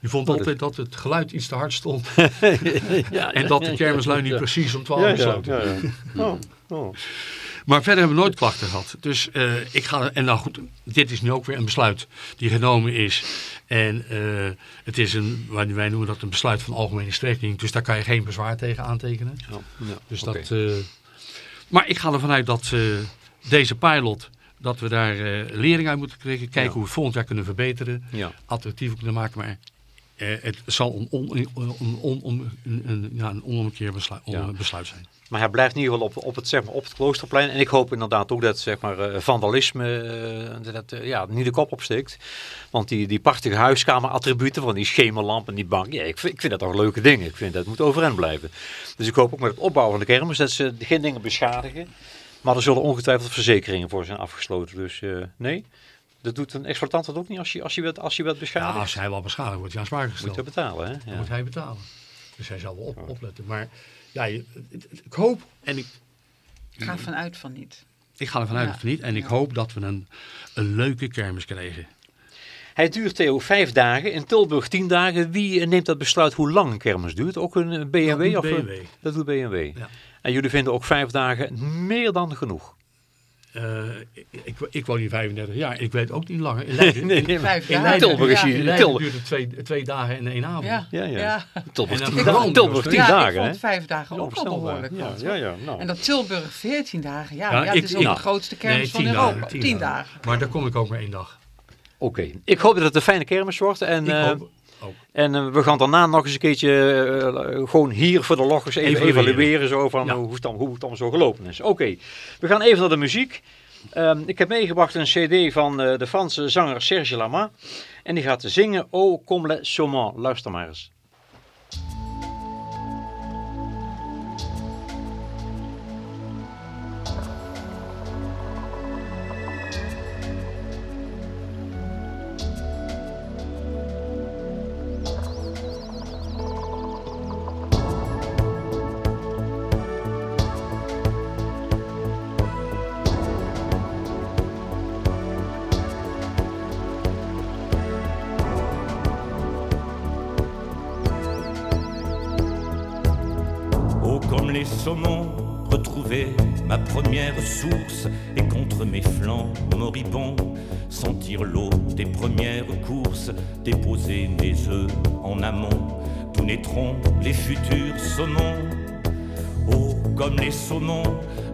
Je vond altijd dat het geluid iets te hard stond. ja. En dat de kermislui niet precies om 12 uur ja. Oh, oh. Maar verder hebben we nooit klachten gehad. Dus eh, ik ga, en nou goed, dit is nu ook weer een besluit die genomen is. En eh, het is een, wij wij noemen dat een besluit van algemene strekking. Dus daar kan je geen bezwaar tegen aantekenen. Ja, ja, Dus dat, eh, maar ik ga ervan uit dat deze pilot, dat we daar lering uit moeten krijgen. Kijken Ja. hoe we het volgend jaar kunnen verbeteren. Attractiever kunnen maken. Maar het zal een, on, een, on, ja, een onomkeer besluit, Ja. besluit zijn. Maar hij blijft in ieder geval op, op, het, zeg maar, op het kloosterplein. En ik hoop inderdaad ook dat zeg maar, eh, vandalisme eh, dat, eh, ja, niet de kop opsteekt. Want die, die prachtige huiskamerattributen van die schemerlamp en die bank. Ja, ik, vind, ik vind dat toch leuke dingen. Ik vind dat moet overeind blijven. Dus ik hoop ook met het opbouwen van de kermis dat ze geen dingen beschadigen. Maar er zullen ongetwijfeld verzekeringen voor zijn afgesloten. Dus eh, nee, dat doet een exploitant dat ook niet als je, als je, wat, als je wat Ja, beschadigt. als hij wel beschadigd wordt, hij aansprakelijk moet je gesteld. betalen. Hè? Dan Ja. moet hij betalen. Dus hij zal wel op, opletten. Maar ja, ik hoop en ik, Ik ga vanuit van niet. ik ga ervan uit Ja. dat het niet. En ik Ja. hoop dat we een, een leuke kermis krijgen. Hij duurt Theo vijf dagen, in Tilburg tien dagen. Wie eh, neemt dat besluit hoe lang een kermis duurt? Ook een eh, BMW? Dat doet of een- BMW. Dat doet BMW. Ja. En jullie vinden ook vijf dagen meer dan genoeg? Eh, ik, ik, woon hier 35 jaar. Ik weet ook niet langer. In Leiden, nee, nee, maar Vijf in. Leiden, Tilburg is ja. hier- in Leiden Tilburg. duurt het twee, twee dagen en één avond. Ja. Ja, ja. Ja. Tilburg En tien, dan dagen. Tilburg tien ja, dagen, ik hè? vond vijf dagen Ja, ook al behoorlijk Ja, wat. ja, ja. Nou. En dat Tilburg 14 dagen, ja, Ja, ja, ik- het is ook de grootste kermis Nee, van tien Europa. dagen, Tien, dagen. Maar daar kom ik ook maar één dag. Oké, ik hoop dat het een fijne kermis wordt. En, Ik eh, hoop ook. en eh, we gaan daarna nog eens een keertje eh, gewoon hier voor de loggers even Evalueren. evalueren. Zo van Ja. hoe, het dan, hoe het dan zo gelopen is. Oké, we gaan even naar de muziek. Ehm, ik heb meegebracht een cd van eh, de Franse zanger Serge Lama. En die gaat zingen O comme le saumon. Luister maar eens.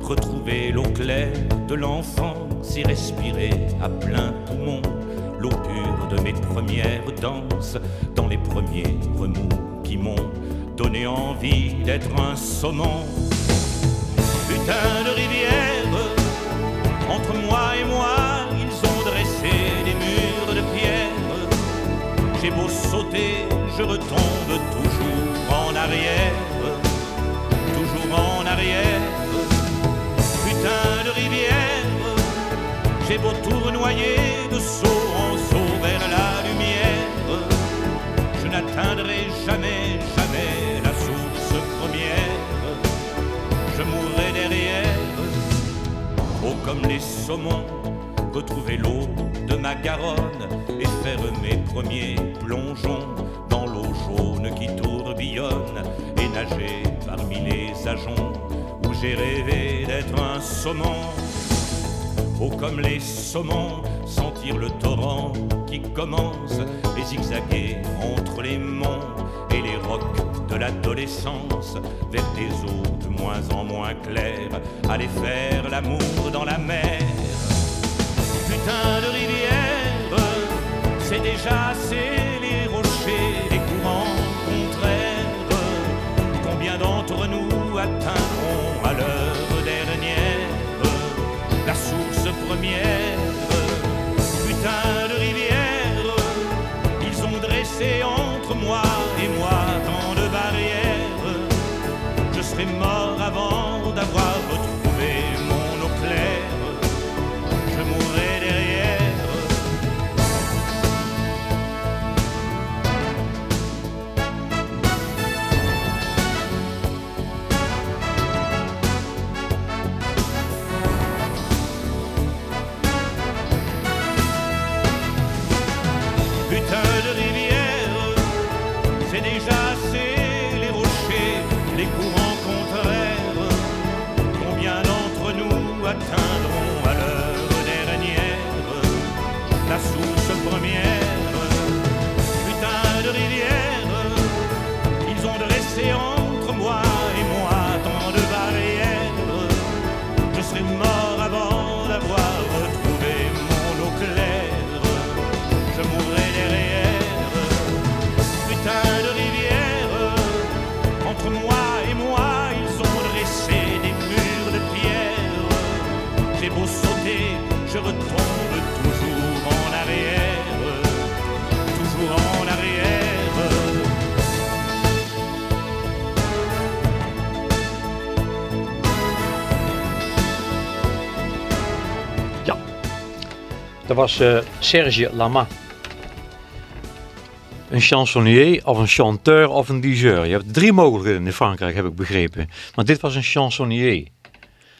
Retrouver l'eau claire de l'enfance et respirer à plein poumon l'eau pure de mes premières danses dans les premiers remous qui m'ont donné envie d'être un saumon. J'ai beau tournoyer de saut en saut vers la lumière, je n'atteindrai jamais, jamais la source première. Je mourrai derrière, oh comme les saumons, retrouver l'eau de ma Garonne et faire mes premiers plongeons dans l'eau jaune qui tourbillonne et nager parmi les ajoncs où j'ai rêvé d'être un saumon. Oh comme les saumons, sentir le torrent qui commence. Et zigzaguer entre les monts et les rocs de l'adolescence. Vers des eaux de moins en moins claires, aller faire l'amour dans la mer. Putain de rivière, c'est déjà assez dat was eh, Serge Lama. Een chansonnier of een chanteur of een digeur. Je hebt drie mogelijkheden in Frankrijk, heb ik begrepen. Maar dit was een chansonnier.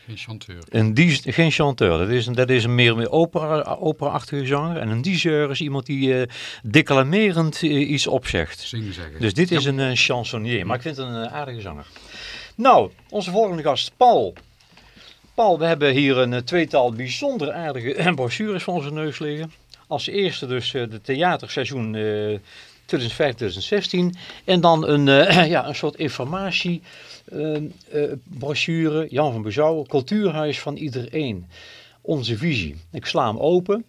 Geen chanteur. Een dis, geen chanteur, dat is een, dat is een meer, meer opera, opera-achtige genre. En een digeur is iemand die eh, declamerend eh, iets opzegt. Zingen zeggen. Dus dit is een chansonnier, maar ik vind het een aardige zanger. Nou, onze volgende gast, Paul. Paul, we hebben hier een eh, tweetal bijzonder aardige brochures voor onze neus liggen. Als eerste dus eh, de theaterseizoen eh 2005-2016. En dan een, eh, ja, een soort informatie eh, eh, brochure, Jan van Bezouw, Cultuurhuis van Iedereen. Onze visie. Ik sla hem open.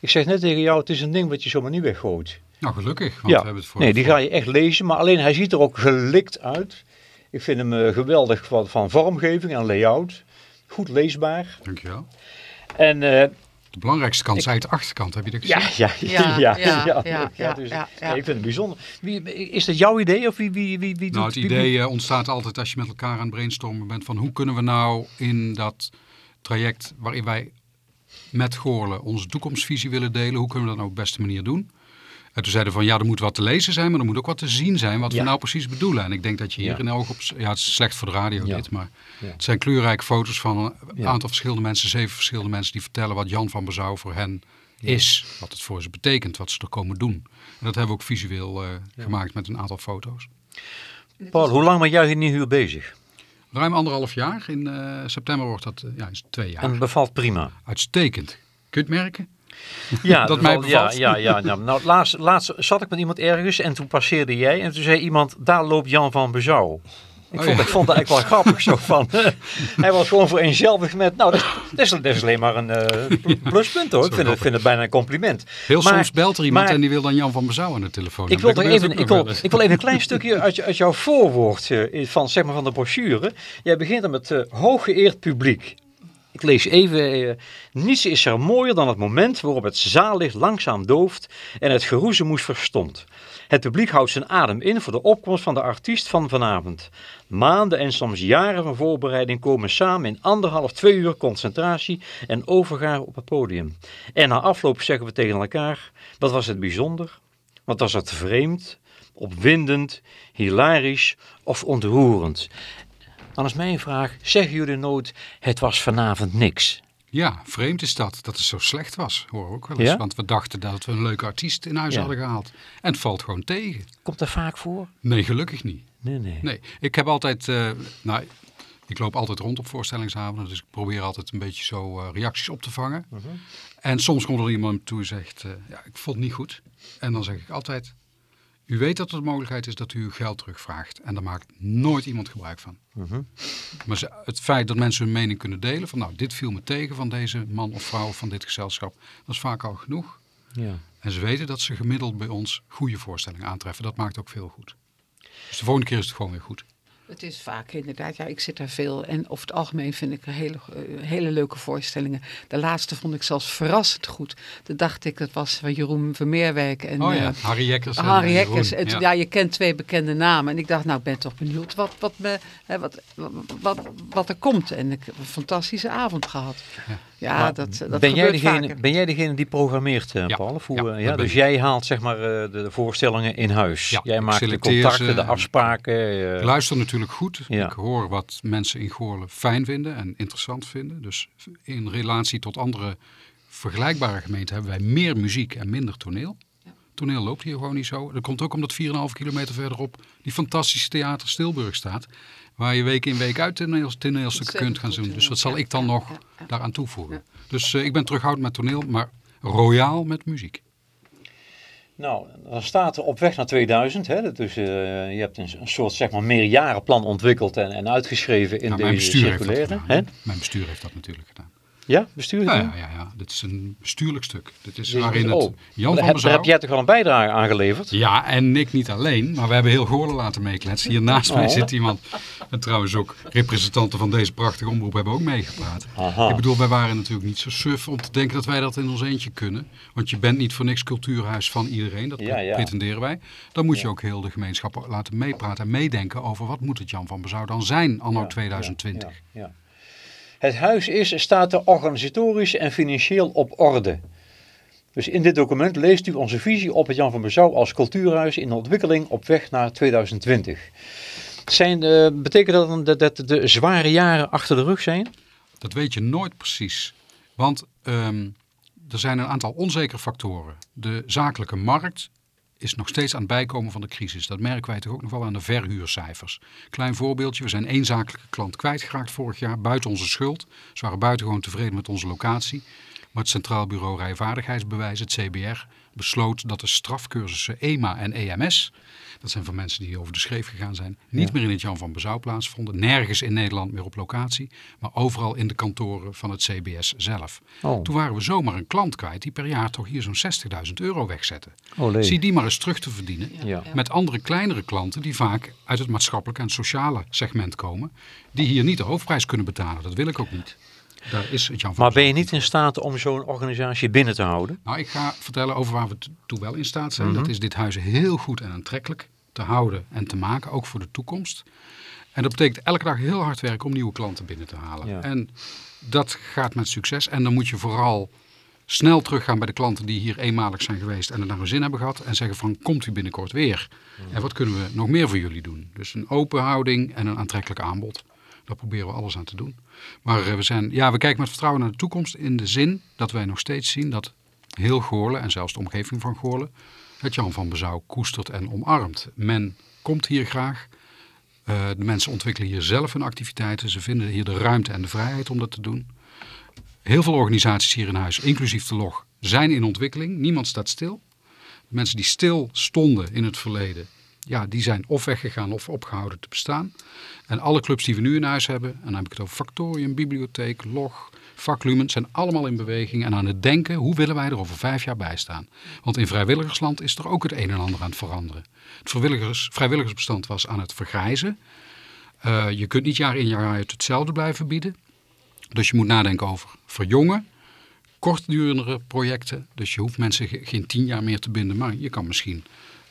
Ik zeg net tegen jou, het is een ding wat je zomaar niet weggooit. Nou, gelukkig. Want Ja, we hebben het voor nee, die ga je echt lezen. Maar alleen hij ziet er ook gelikt uit. Ik vind hem eh, geweldig van, van vormgeving en layout. Goed leesbaar. Dankjewel. En eh, De belangrijkste kant is eigenlijk de achterkant. Heb je dat gezien? ja, ja, ja, ja, ja, ja, ja, dus, ik vind het bijzonder. Wie, is dat jouw idee of wie, wie, wie, wie Nou, doet het idee eh, ontstaat altijd als je met elkaar aan het brainstormen bent van hoe kunnen we nou in dat traject waarin wij met Goorlen onze toekomstvisie willen delen, hoe kunnen we dat nou op de beste manier doen? En toen zeiden van ja, er moet wat te lezen zijn, maar er moet ook wat te zien zijn wat Ja. we nou precies bedoelen. En ik denk dat je hier in elk op, ja het is slecht voor de radio Ja. dit, maar het zijn kleurrijke foto's van een aantal verschillende mensen, zeven verschillende mensen die vertellen wat Jan van Bezouw voor hen is, wat het voor ze betekent, wat ze er komen doen. En dat hebben we ook visueel eh, gemaakt met een aantal foto's. Paul, hoe lang ben jij hier nu hier bezig? Ruim anderhalf jaar. In eh, september wordt dat eh, ja, is twee jaar. En bevalt prima. Uitstekend. Kun je het merken? Ja, Dat mij bevalt- ja, ja, ja. Nou, nou, laatst, laatst zat ik met iemand ergens en toen passeerde jij en toen zei iemand, daar loopt Jan van Bezouw. Ik, Oh, vond, ja. ik vond het eigenlijk wel grappig zo van. hij was gewoon vereenzelvigd met, nou dat is, dat is, dat is alleen maar een eh, pl- pluspunt hoor. Ik vind het, vind het bijna een compliment. Heel Maar- soms belt er iemand maar- en die wil dan Jan van Bezouw aan de telefoon. Ik wil, Dan even, ik, wil, ik even een klein stukje uit, uit jouw voorwoord eh, van, zeg maar, van de brochure. Jij begint er met eh, hooggeëerd publiek. Ik lees even. eh, niets is er mooier dan het moment waarop het zaallicht langzaam dooft en het geroezemoes verstomt. Het publiek houdt zijn adem in voor de opkomst van de artiest van vanavond. Maanden en soms jaren van voorbereiding komen samen in anderhalf, twee uur concentratie en overgave op het podium. En na afloop zeggen we tegen elkaar, wat was het bijzonder? Wat was het vreemd, opwindend, hilarisch of ontroerend? Dan is mijn vraag, zeggen jullie nooit, het was vanavond niks? Ja, vreemd is dat, dat het zo slecht was. Hoor we ook wel eens. Ja? Want we dachten dat we een leuke artiest in huis Ja. hadden gehaald. En het valt gewoon tegen. Komt dat vaak voor? Nee, gelukkig niet. Nee, nee. Nee, ik heb altijd, eh, nou, ik loop altijd rond op voorstellingsavonden, dus ik probeer altijd een beetje zo eh, reacties op te vangen. En soms komt er iemand toe en zegt, eh, ja, ik vond het niet goed. En dan zeg ik altijd, u weet dat er de mogelijkheid is dat u uw geld terugvraagt. En daar maakt nooit iemand gebruik van. Maar ze- het feit dat mensen hun mening kunnen delen, van nou, dit viel me tegen van deze man of vrouw van dit gezelschap, dat is vaak al genoeg. Ja. En ze weten dat ze gemiddeld bij ons goede voorstellingen aantreffen. Dat maakt ook veel goed. Dus de volgende keer is het gewoon weer goed. Het is vaak inderdaad, ja, ik zit daar veel en over het algemeen vind ik er hele, eh, hele leuke voorstellingen. De laatste vond ik zelfs verrassend goed. Toen dacht ik, dat was van Jeroen Vermeerwijk en oh ja, eh, Harry Jekkers. Harry Jekkers. En Ja. ja. je kent twee bekende namen. En ik dacht, nou, ik ben toch benieuwd wat, wat, me, hè, wat, wat, wat er komt. En ik heb een fantastische avond gehad. Ja. Ja, Maar dat, dat ben, jij degene, vaker. ben jij degene die programmeert, eh, Ja. Paul? Of hoe, Ja, eh, ja, dus ik. jij haalt zeg maar eh, de, voorstellingen in huis. Ja, jij maakt de contacten, ze de en- afspraken. eh, Ik luister natuurlijk goed. Ja. Ik hoor wat mensen in Goorlen fijn vinden en interessant vinden. Dus in relatie tot andere vergelijkbare gemeenten hebben wij meer muziek en minder toneel. Toneel loopt hier gewoon niet zo. Dat komt ook omdat 4,5 kilometer verderop die fantastische theater Stilburg staat. Waar je week in week uit toneel, toneelstukken kunt gaan doen. Dus wat zal ik dan nog daaraan toevoegen? Dus eh, ik ben terughoudend met toneel, maar royaal met muziek. Nou, dan staat er op weg naar 2000. Hè? Dus eh, je hebt een, een soort zeg maar meerjarenplan ontwikkeld en, en uitgeschreven in Nou, deze circulaire. gedaan. hè? Mijn bestuur heeft dat natuurlijk gedaan. Ja, bestuur? Ja, ja, ja, ja. Dit is een bestuurlijk stuk. Dit is Dus- waarin oh, het Jan daar van heb, heb jij toch wel een bijdrage aan geleverd? Ja, en ik niet alleen, maar we hebben heel Goorlen laten meekletsen. Hier naast mij Oh. zit iemand, en trouwens ook representanten van deze prachtige omroep hebben ook meegepraat. Aha. Ik bedoel, wij waren natuurlijk niet zo suf om te denken dat wij dat in ons eentje kunnen. Want je bent niet voor niks cultuurhuis van iedereen, dat Ja, ja. pretenderen wij. Dan moet je ook heel de gemeenschap laten meepraten en meedenken over wat moet het Jan van Bezouw dan zijn anno Ja, 2020. ja, ja. Het huis is, staat er organisatorisch en financieel op orde. Dus in dit document leest u onze visie op het Jan van Bezouw als cultuurhuis in ontwikkeling op weg naar 2020. Zijn, eh, betekent dat dan dat, de zware jaren achter de rug zijn? Dat weet je nooit precies. Want ehm, er zijn een aantal onzekere factoren. De zakelijke markt is nog steeds aan het bijkomen van de crisis. Dat merken wij toch ook nog wel aan de verhuurcijfers. Klein voorbeeldje, we zijn één zakelijke klant kwijtgeraakt vorig jaar, buiten onze schuld. Ze waren buitengewoon tevreden met onze locatie. Maar het Centraal Bureau Rijvaardigheidsbewijs, het CBR, besloot dat de strafcursussen EMA en EMS, dat zijn van mensen die over de schreef gegaan zijn, niet Ja. meer in het Jan van Bezouw plaatsvonden. Nergens in Nederland meer op locatie, maar overal in de kantoren van het CBS zelf. Oh, Toen waren we zomaar een klant kwijt die per jaar toch hier zo'n 60.000 euro wegzette. olé. Zie die maar eens terug te verdienen Ja. met andere kleinere klanten die vaak uit het maatschappelijke en sociale segment komen, die hier niet de hoofdprijs kunnen betalen. Dat wil ik ook niet. Daar is het Jan van Maar ben je niet in staat om zo'n organisatie binnen te houden? Nou, ik ga vertellen over waar we toe wel in staat zijn. Mhm. Dat is dit huis heel goed en aantrekkelijk te houden en te maken, ook voor de toekomst. En dat betekent elke dag heel hard werken om nieuwe klanten binnen te halen. Ja. En dat gaat met succes. En dan moet je vooral snel teruggaan bij de klanten die hier eenmalig zijn geweest en het naar hun zin hebben gehad. En zeggen van, komt u binnenkort weer? En wat kunnen we nog meer voor jullie doen? Dus een open houding en een aantrekkelijk aanbod. Daar proberen we alles aan te doen. Maar eh, we, zijn, ja, we kijken met vertrouwen naar de toekomst in de zin dat wij nog steeds zien dat heel Goorlen en zelfs de omgeving van Goorlen het Jan van Bezouw koestert en omarmt. Men komt hier graag. Eh, de mensen ontwikkelen hier zelf hun activiteiten. Ze vinden hier de ruimte en de vrijheid om dat te doen. Heel veel organisaties hier in huis, inclusief de log, zijn in ontwikkeling. Niemand staat stil. De mensen die stil stonden in het verleden, ja, die zijn of weggegaan of opgehouden te bestaan. En alle clubs die we nu in huis hebben, en dan heb ik het over Factorium, Bibliotheek, Log, Vaklumen, zijn allemaal in beweging en aan het denken, hoe willen wij er over vijf jaar bij staan? Want in vrijwilligersland is er ook het een en ander aan het veranderen. Het vrijwilligers, vrijwilligersbestand was aan het vergrijzen. Eh, je kunt niet jaar in jaar uit hetzelfde blijven bieden. Dus je moet nadenken over verjongen, kortdurendere projecten. Dus je hoeft mensen ge- geen tien jaar meer te binden, maar je kan misschien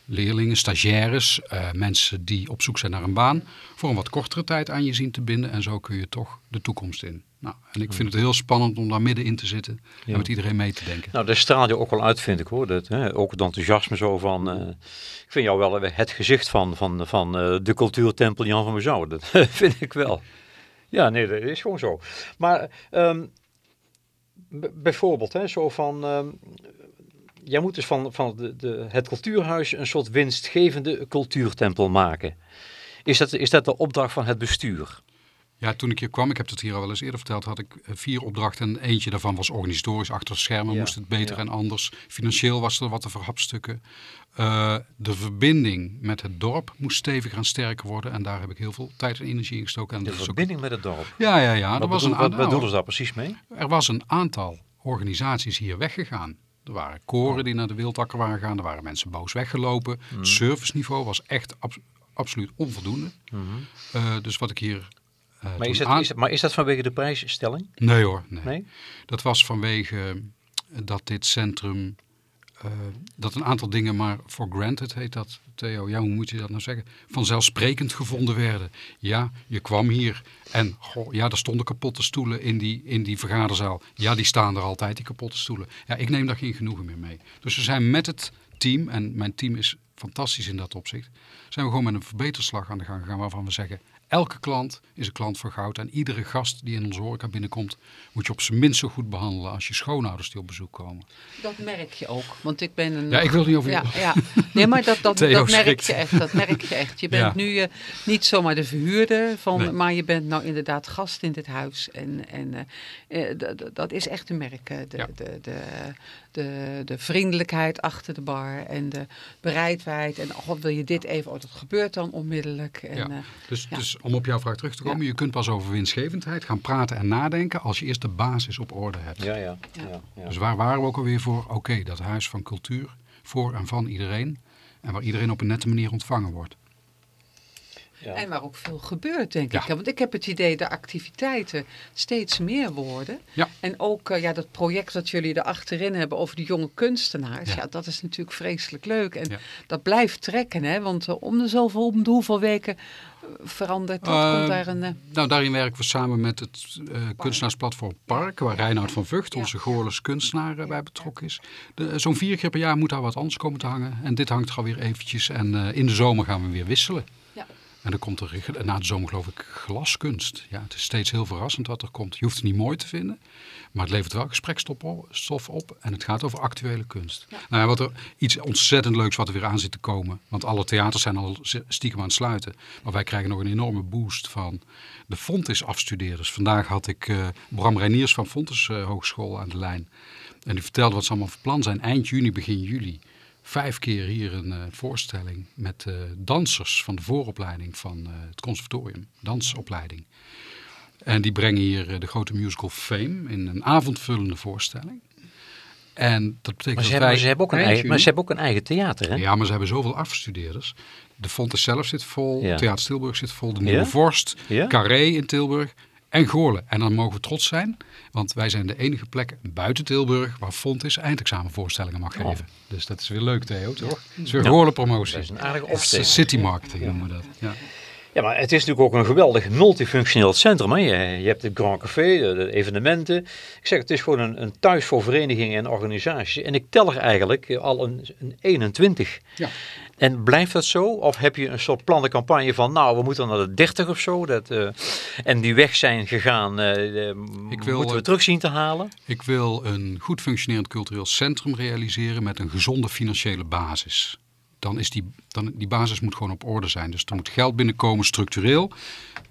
leerlingen, stagiaires, eh, mensen die op zoek zijn naar een baan, voor een wat kortere tijd aan je zien te binden. En zo kun je toch de toekomst in. Nou, en ik vind het heel spannend om daar middenin te zitten Ja. en met iedereen mee te denken. Nou, daar straal je ook wel uit, vind ik hoor. Dat, hè, ook het enthousiasme zo van. eh, ik vind jou wel het gezicht van, van, van eh, de cultuurtempel Jan van Mezouw. Dat vind ik wel. Ja, nee, dat is gewoon zo. Maar ehm, bijvoorbeeld, hè, zo van. ehm, jij moet dus van, van de, de, het cultuurhuis een soort winstgevende cultuurtempel maken. Is dat, is dat de opdracht van het bestuur? Ja, toen ik hier kwam, ik heb het hier al wel eens eerder verteld, had ik eh, vier opdrachten. En eentje daarvan was organisatorisch. Achter de schermen Ja, moest het beter ja. en anders. Financieel was er wat te verhapstukken. Eh, de verbinding met het dorp moest steviger en sterker worden. En daar heb ik heel veel tijd en energie in gestoken. En De ook- verbinding met het dorp. Ja, ja, ja. Er wat was, een wat ze daar precies mee? er was een aantal organisaties hier weggegaan. Er waren koren die naar de wildakker waren gegaan. Er waren mensen boos weggelopen. Mhm. Het serviceniveau was echt abs- absoluut onvoldoende. Eh, dus wat ik hier... eh, Maar is, dat, aan- is, maar is dat vanwege de prijsstelling? Nee hoor, nee. Nee? Dat was vanwege dat dit centrum, eh, dat een aantal dingen maar for granted heet dat, Theo, ja hoe moet je dat nou zeggen, vanzelfsprekend gevonden werden. Ja, je kwam hier en ja, er stonden kapotte stoelen in die, in die vergaderzaal. Ja, die staan er altijd, die kapotte stoelen. Ja, ik neem daar geen genoegen meer mee. Dus we zijn met het team, en mijn team is fantastisch in dat opzicht, zijn we gewoon met een verbeterslag aan de gang gegaan waarvan we zeggen, elke klant is een klant voor goud. En iedere gast die in onze horeca binnenkomt, moet je op zijn minst zo goed behandelen als je schoonouders die op bezoek komen. Dat merk je ook. Want ik ben een. Ja, ik wil niet over Ja, ja. Nee, maar dat, dat, dat merk schrikt. je echt. Dat merk je echt. Je bent Ja. nu eh, niet zomaar de verhuurder, van, Nee. maar je bent nou inderdaad gast in dit huis. En, en d- dat is echt te merken. De, Ja. de, de, de, de vriendelijkheid achter de bar en de bereidheid. En oh, wil je dit even? Oh, dat gebeurt dan onmiddellijk. En, Ja. eh, Dus, Ja. dus om op jouw vraag terug te komen, je kunt pas over winstgevendheid gaan praten en nadenken als je eerst de basis op orde hebt. Ja, ja. Ja. ja, ja. Dus waar waren we ook alweer voor? Oké, dat huis van cultuur, voor en van iedereen. En waar iedereen op een nette manier ontvangen wordt. Ja. En waar ook veel gebeurt, denk Ja. ik. Want ik heb het idee dat activiteiten steeds meer worden. Ja. En ook eh, ja, dat project dat jullie er achterin hebben over de jonge kunstenaars. Ja. Ja. dat is natuurlijk vreselijk leuk. En Ja. dat blijft trekken, hè. Want eh, om de zoveel, om de hoeveel weken eh, verandert dat? Eh, komt daar een... eh, Nou, daarin werken we samen met het kunstenaarsplatform Park, waar Reinoud van Vught, Ja. onze Goorles kunstenaar, bij betrokken is. Zo'n vier keer per jaar moet daar wat anders komen te hangen. En dit hangt er alweer eventjes. En in de zomer gaan we weer wisselen. En dan komt er na de zomer geloof ik glaskunst. Ja, het is steeds heel verrassend wat er komt. Je hoeft het niet mooi te vinden, maar het levert wel gesprekstof op en het gaat over actuele kunst. Nou ja, wat er iets ontzettend leuks wat er weer aan zit te komen. Want alle theaters zijn al stiekem aan het sluiten. Maar wij krijgen nog een enorme boost van de Fontis afstudeerders. Vandaag had ik uh, Bram Reiniers van Fontis uh, Hogeschool aan de lijn. En die vertelde wat ze allemaal van plan zijn. Eind juni, begin juli vijf keer hier een uh, voorstelling met uh, dansers van de vooropleiding van uh, het conservatorium, dansopleiding. En die brengen hier de grote musical Fame in een avondvullende voorstelling. En dat betekent maar ze, hebben, wij ze hebben ook een eigen, maar ze hebben ook een eigen theater, hè? Ja, maar ze hebben zoveel afgestudeerders. De Fontes zelf zit vol, Ja. Theater Tilburg zit vol, de Nieuwe Ja? Vorst, Ja? Carré in Tilburg en Goorlen. En dan mogen we trots zijn, want wij zijn de enige plek buiten Tilburg waar Fontes eindexamenvoorstellingen mag Oh. geven. Dus dat is weer leuk, Theo, toch? Dat is weer Ja. Goorlen promotie. Dat is een aardige opsteek. City marketing noemen we dat. Ja. Ja, maar het is natuurlijk ook een geweldig multifunctioneel centrum. Hè? Je, je hebt het Grand Café, de, de evenementen. Ik zeg, het is gewoon een, een thuis voor verenigingen en organisaties. En ik tel er eigenlijk al een, een 21. Ja. En blijft dat zo? Of heb je een soort plannencampagne van, nou, we moeten naar de 30 of zo. Dat, eh, en die weg zijn gegaan, eh, eh, Ik wil, moeten we eh, terug zien te halen? Ik wil een goed functionerend cultureel centrum realiseren met een gezonde financiële basis. Dan is die, dan, die basis moet gewoon op orde zijn. Dus er moet geld binnenkomen structureel.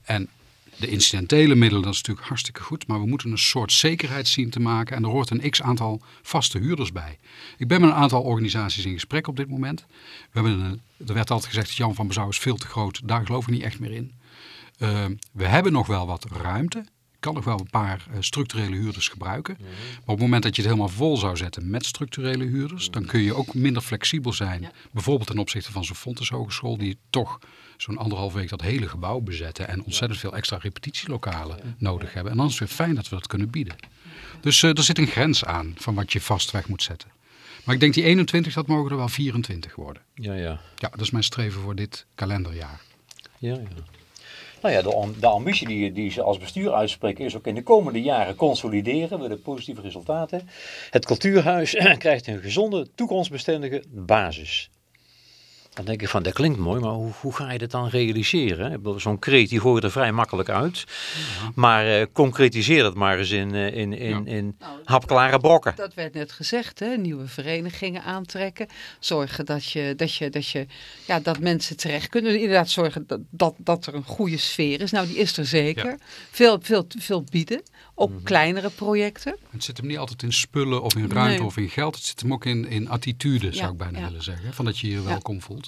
En de incidentele middelen, dat is natuurlijk hartstikke goed. Maar we moeten een soort zekerheid zien te maken. En er hoort een x-aantal vaste huurders bij. Ik ben met een aantal organisaties in gesprek op dit moment. We hebben een, er werd altijd gezegd, Jan van Bezouw is veel te groot. Daar geloof ik niet echt meer in. Uh, we hebben nog wel wat ruimte. Ik kan nog wel een paar uh, structurele huurders gebruiken. Mhm. Maar op het moment dat je het helemaal vol zou zetten met structurele huurders, dan kun je ook minder flexibel zijn. Ja. Bijvoorbeeld ten opzichte van zo'n Fontes Hogeschool, die toch zo'n anderhalf week dat hele gebouw bezetten en ontzettend veel extra repetitielokalen nodig hebben. En dan is het weer fijn dat we dat kunnen bieden. Dus uh, er zit een grens aan van wat je vast weg moet zetten. Maar ik denk die 21, dat mogen er wel 24 worden. Ja, ja. Ja, dat is mijn streven voor dit kalenderjaar. Ja, ja. Nou ja, de, de ambitie die, die ze als bestuur uitspreken is ook in de komende jaren consolideren met de positieve resultaten. Het cultuurhuis krijgt een gezonde, toekomstbestendige basis. Dan denk ik van, dat klinkt mooi, maar hoe, hoe ga je dat dan realiseren? Zo'n kreet, die je er vrij makkelijk uit. Maar eh, concretiseer het maar eens in, eh, in, in, in Nou, hapklare brokken. Dat werd net gezegd, hè? nieuwe verenigingen aantrekken. Zorgen dat, je, dat, je, dat, je, ja, dat mensen terecht kunnen. Inderdaad zorgen dat, dat, dat er een goede sfeer is. Nou, die is er zeker. Veel, veel, veel bieden. Ook Mhm. kleinere projecten. Het zit hem niet altijd in spullen of in ruimte Nee. of in geld. Het zit hem ook in, in attitude, zou ik bijna ja. willen zeggen. Van dat je je welkom voelt.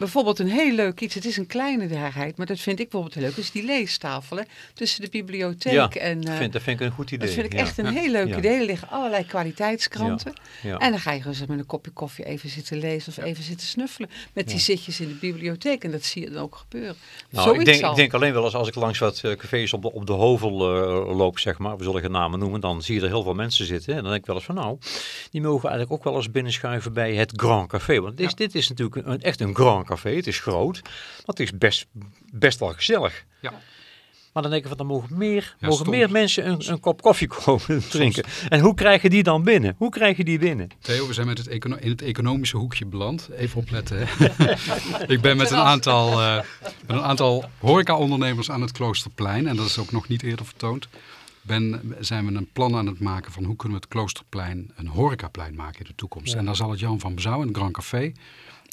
Bijvoorbeeld een heel leuk iets. Het is een kleine daarheid, maar dat vind ik bijvoorbeeld heel leuk. Is die leestafel hè? tussen de bibliotheek Ja, en... eh, vind, dat vind ik een goed idee. dat vind ik ja. echt een heel leuk idee. Er liggen allerlei kwaliteitskranten. En dan ga je rustig met een kopje koffie even zitten lezen of even zitten snuffelen. Met die zitjes in de bibliotheek. En dat zie je dan ook gebeuren. Nou, Zoiets ik denk, al. ik denk alleen wel eens als ik langs wat eh, cafés op de, op de Hovel eh, loop, zeg maar, we zullen geen namen noemen, dan zie je er heel veel mensen zitten. En dan denk ik wel eens van nou, die mogen eigenlijk ook wel eens binnenschuiven bij het Grand Café. Want dit, is, dit is natuurlijk een, echt een Grand Café, het is groot, maar het is best, best wel gezellig. Ja. Maar dan denk ik van, dan mogen meer, Ja, mogen soms- meer mensen een, een kop koffie komen drinken. En hoe krijgen die dan binnen? Hoe krijgen die binnen? Theo, we zijn met het in het economische hoekje beland. Even opletten. Hè. ik ben met een aantal, eh, met een aantal horeca-ondernemers aan het Kloosterplein. En dat is ook nog niet eerder vertoond. Ben, zijn we een plan aan het maken van hoe kunnen we het Kloosterplein een horecaplein maken in de toekomst. En daar zal het Jan van Bezouw en het Grand Café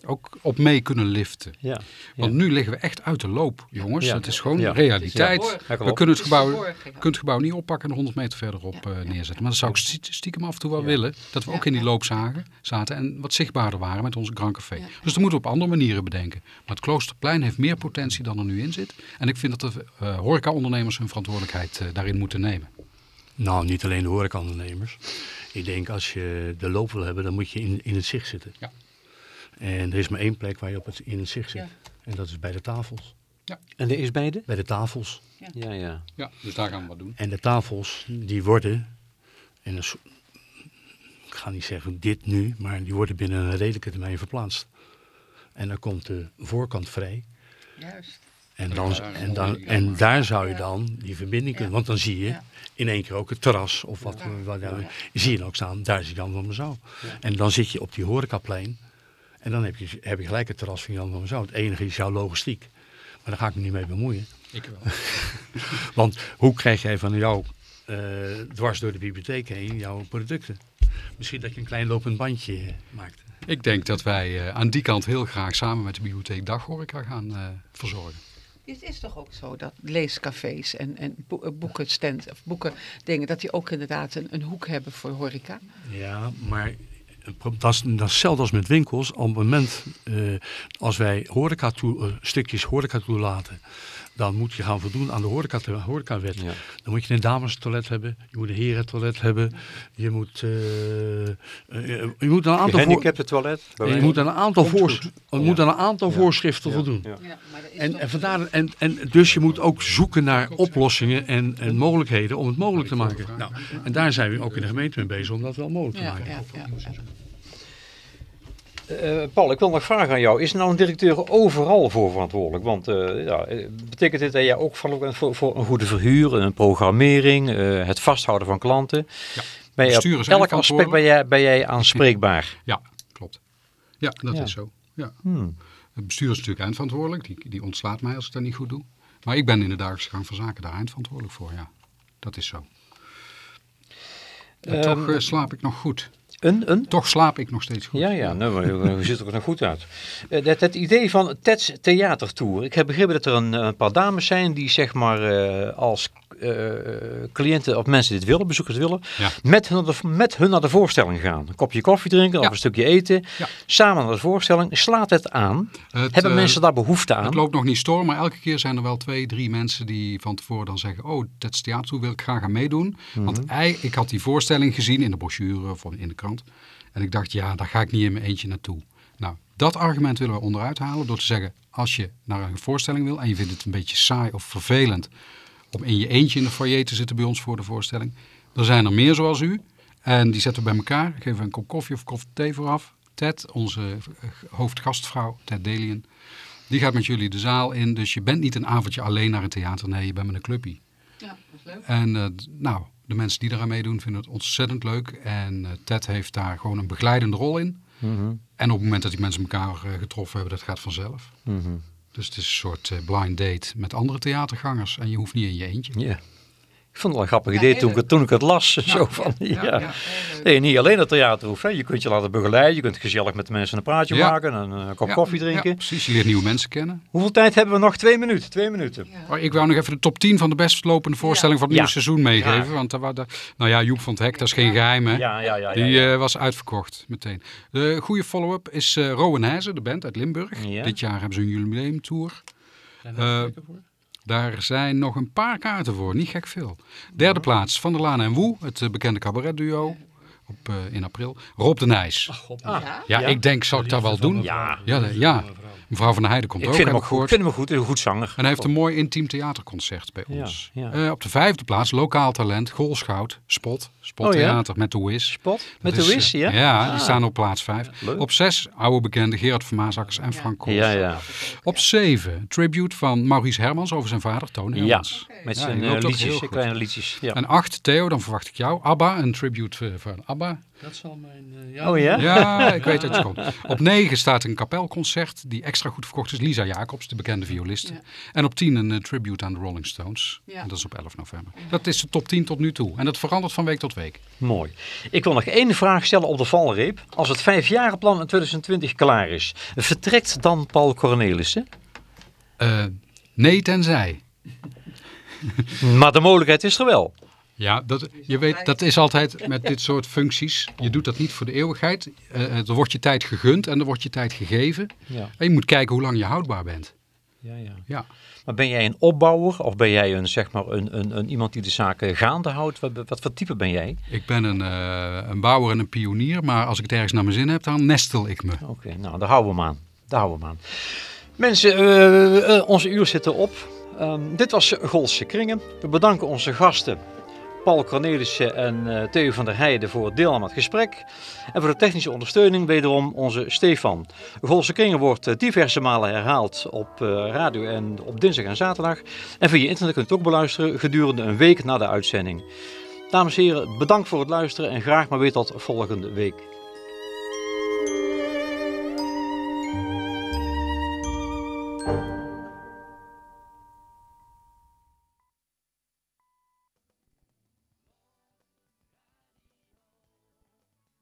ook op mee kunnen liften. Ja. Want nu liggen we echt uit de loop, jongens. Ja. Het is gewoon Ja. realiteit. We kunnen het, gebouw, het gebouw niet oppakken en 100 meter verderop Ja, eh, neerzetten. Maar dat zou ik stie- stiekem af en toe wel Ja. willen. Dat we ook in die loop zagen, zaten en wat zichtbaarder waren met onze Grand Café. Ja. Dus dat moeten we op andere manieren bedenken. Maar het Kloosterplein heeft meer potentie dan er nu in zit. En ik vind dat de eh horeca-ondernemers hun verantwoordelijkheid eh, daarin moeten nemen. Nou, niet alleen de horecaondernemers. Ik denk als je de loop wil hebben, dan moet je in, in het zicht zitten. Ja. En er is maar één plek waar je op het, in het zicht zit. Ja. En dat is bij de tafels. En er is bij de? Bij de tafels. Ja, ja. Ja, dus daar gaan we wat doen. En de tafels, die worden, en een ik ga niet zeggen dit nu, maar die worden binnen een redelijke termijn verplaatst. En dan komt de voorkant vrij. Juist. En, dan, Ja, en, dan, en daar zou je dan die verbinding kunnen. Ja. Want dan zie je Ja. in één keer ook het terras of wat, we wat daar- zie je dan ook staan. Daar zit Jan van Mezouw. En dan zit je op die horecaplein. En dan heb je, heb je gelijk het terras van Jan van Mezouw. Het enige is jouw logistiek. daar ga ik me niet mee bemoeien. Ik wel. Want hoe krijg jij van jou eh, dwars door de bibliotheek heen jouw producten? Misschien dat je een klein lopend bandje maakt. Ik denk dat wij eh, aan die kant heel graag samen met de bibliotheek daghoreca gaan eh, verzorgen. Het is toch ook zo dat leescafés en, en bo- boekenstand of boeken dingen, dat die ook inderdaad een, een hoek hebben voor horeca? Ja, maar dat is, hetzelfde als met winkels. Op het moment eh, als wij horeca toe, eh, stukjes horeca toelaten, dan moet je gaan voldoen aan de horeca, horecawet. Ja. Dan moet je een damestoilet hebben, je moet een herentoilet hebben, je moet, eh, eh, je moet een aantal, voor, Gehandicapten toilet. je moet aan een aantal, Komt voor, goed. je Ja. moet aan een aantal Ja. voorschriften Ja. voldoen. Ja. Ja, maar er is En, en, vandaar, en, en dus je moet ook zoeken naar oplossingen en, en mogelijkheden om het mogelijk te maken. Nou, en daar zijn we ook in de gemeente mee bezig om dat wel mogelijk te ja, maken. Eh, Paul, ik wil nog vragen aan jou. Is nou een directeur overal voor verantwoordelijk? Want eh, ja, eh, betekent dit dat jij ook verantwoordelijk bent voor, voor een goede verhuur, een programmering, het vasthouden van klanten? Ja. Zijn elk aspect ben jij, ben jij aanspreekbaar? Ja, klopt. Ja, dat Ja. is zo. Ja. Hmm. Het bestuur is natuurlijk eindverantwoordelijk. Die, die ontslaat mij als ik dat niet goed doe. Maar ik ben in de dagelijkse gang van zaken daar eindverantwoordelijk voor, ja. Dat is zo. En Ehm, toch eh, slaap ik nog goed. Een, een? Toch slaap ik nog steeds goed. Ja, ja, nou, maar hoe ziet er nog goed uit? Eh, dat, het idee van Ted's Theatertour. Ik heb begrepen dat er een, een paar dames zijn die zeg maar eh, als eh, cliënten of mensen dit willen, bezoekers willen, Ja. met, hun, naar de- met hun naar de voorstelling gaan. Een kopje koffie drinken of een stukje eten. Ja. Samen naar de voorstelling. Slaat het aan? Het, Hebben eh, mensen daar behoefte aan? Het loopt nog niet storm, maar elke keer zijn er wel twee, drie mensen die van tevoren dan zeggen... oh, dat theater wil ik graag aan meedoen. Want ei- ik had die voorstelling gezien in de brochure of in de krant. En ik dacht, ja, daar ga ik niet in mijn eentje naartoe. Nou, dat argument willen we onderuit halen door te zeggen... als je naar een voorstelling wil en je vindt het een beetje saai of vervelend... om in je eentje in de foyer te zitten bij ons voor de voorstelling... dan zijn er meer zoals u. En die zetten we bij elkaar, geven we een kop koffie of koffie thee vooraf. Ted, onze eh, hoofdgastvrouw, Ted Delian... Die gaat met jullie de zaal in. Dus je bent niet een avondje alleen naar een theater. Nee, je bent met een clubje. Ja, dat is leuk. En eh, nou, de mensen die eraan meedoen vinden het ontzettend leuk. En eh, Ted heeft daar gewoon een begeleidende rol in. Mhm, En op het moment dat die mensen elkaar eh, getroffen hebben, dat gaat vanzelf. mhm. Dus het is een soort eh, blind date met andere theatergangers. En je hoeft niet in je eentje. Ja. Ik vond het wel een grappig Ja, idee toen ik, het, toen ik het las. zo van, ja, ja, ja. Nee, niet alleen het theater hoeft. Hè. Je kunt je laten begeleiden. Je kunt gezellig met de mensen een praatje Ja. maken. En een kop Ja, koffie Ja, drinken. precies, je leert nieuwe mensen kennen. Hoeveel tijd hebben we nog? Twee minuten. Twee minuten. Maar ik wou nog even de top 10 van de best lopende voorstelling van het Ja. nieuwe seizoen meegeven. Want daar nou ja, Joep van het Hek, dat is geen geheim hè. Ja, ja, ja. ja, Die ja. eh, was uitverkocht meteen. De goede follow-up is eh Rowan Heijzen, de band uit Limburg. Ja. Dit jaar hebben ze een jubileumtour. Zijn daar zijn nog een paar kaarten voor, niet gek veel. Derde plaats, Van der Laan en Woe, het eh, bekende cabaretduo. Op, eh, in april. Rob de Nijs. Ah, Ja? ja, ja. ik denk, zal ik dat wel doen? Ja. Ja, ja. Mevrouw van der Heijden komt Ik ook, vind hem ook ik goed. Ik vind hem ook goed. Een goed zanger. En hij heeft een mooi intiem theaterconcert bij ons. ja. Eh, op de vijfde plaats, lokaal talent, Goolschout, Spot. Spot Oh ja? Theater met de Wiz. Spot. Met de Wiz, eh, ja? Ja, die Ah. staan op plaats vijf. Leuk. Op zes, oude bekende Gerard van Maasakkers en Frank Kool. Ja, ja. Op zeven, tribute van Maurice Hermans over zijn vader, Toon Ja, Hermans. met Ja, zijn eh, liedjes, kleine liedjes. Ja. En acht, Theo, dan verwacht ik jou. ABBA, een tribute van ABBA. Dat zal mijn... eh, ja, Oh ja? Ja, ik weet dat je komt. Op negen staat een kapelconcert die extra goed verkocht is. Lisa Jacobs, de bekende violiste. Ja. En op 10 een eh, tribute aan de Rolling Stones. Ja. En dat is op 11 november. Dat is de top 10 tot nu toe. En dat verandert van week tot week. Mooi. Ik wil nog één vraag stellen op de valreep. Als het vijfjarenplan in 2020 klaar is, vertrekt dan Paul Cornelissen? Eh, nee, tenzij. Maar de mogelijkheid is er wel. Ja, dat, je weet, dat is altijd met dit soort functies. Je doet dat niet voor de eeuwigheid. Eh, er wordt je tijd gegund en er wordt je tijd gegeven. Ja. En je moet kijken hoe lang je houdbaar bent. Ja, ja. Ja. Maar ben jij een opbouwer of ben jij een, zeg maar, een, een, een iemand die de zaken gaande houdt? Wat, wat voor type ben jij? Ik ben een, eh, een bouwer en een pionier. Maar als ik het ergens naar mijn zin heb, dan nestel ik me. Oké, nou daar houden we hem aan. Daar houden we hem aan. Mensen, eh, eh, onze uur zit erop. Ehm, dit was Golse Kringen. We bedanken onze gasten Paul Cornelissen en eh, Theo van der Heijden voor deel aan het gesprek. En voor de technische ondersteuning wederom onze Stefan. Golse Kringen wordt eh, diverse malen herhaald op eh, radio en op dinsdag en zaterdag. En via internet kunt u ook beluisteren gedurende een week na de uitzending. Dames en heren, bedankt voor het luisteren en graag maar weer tot volgende week.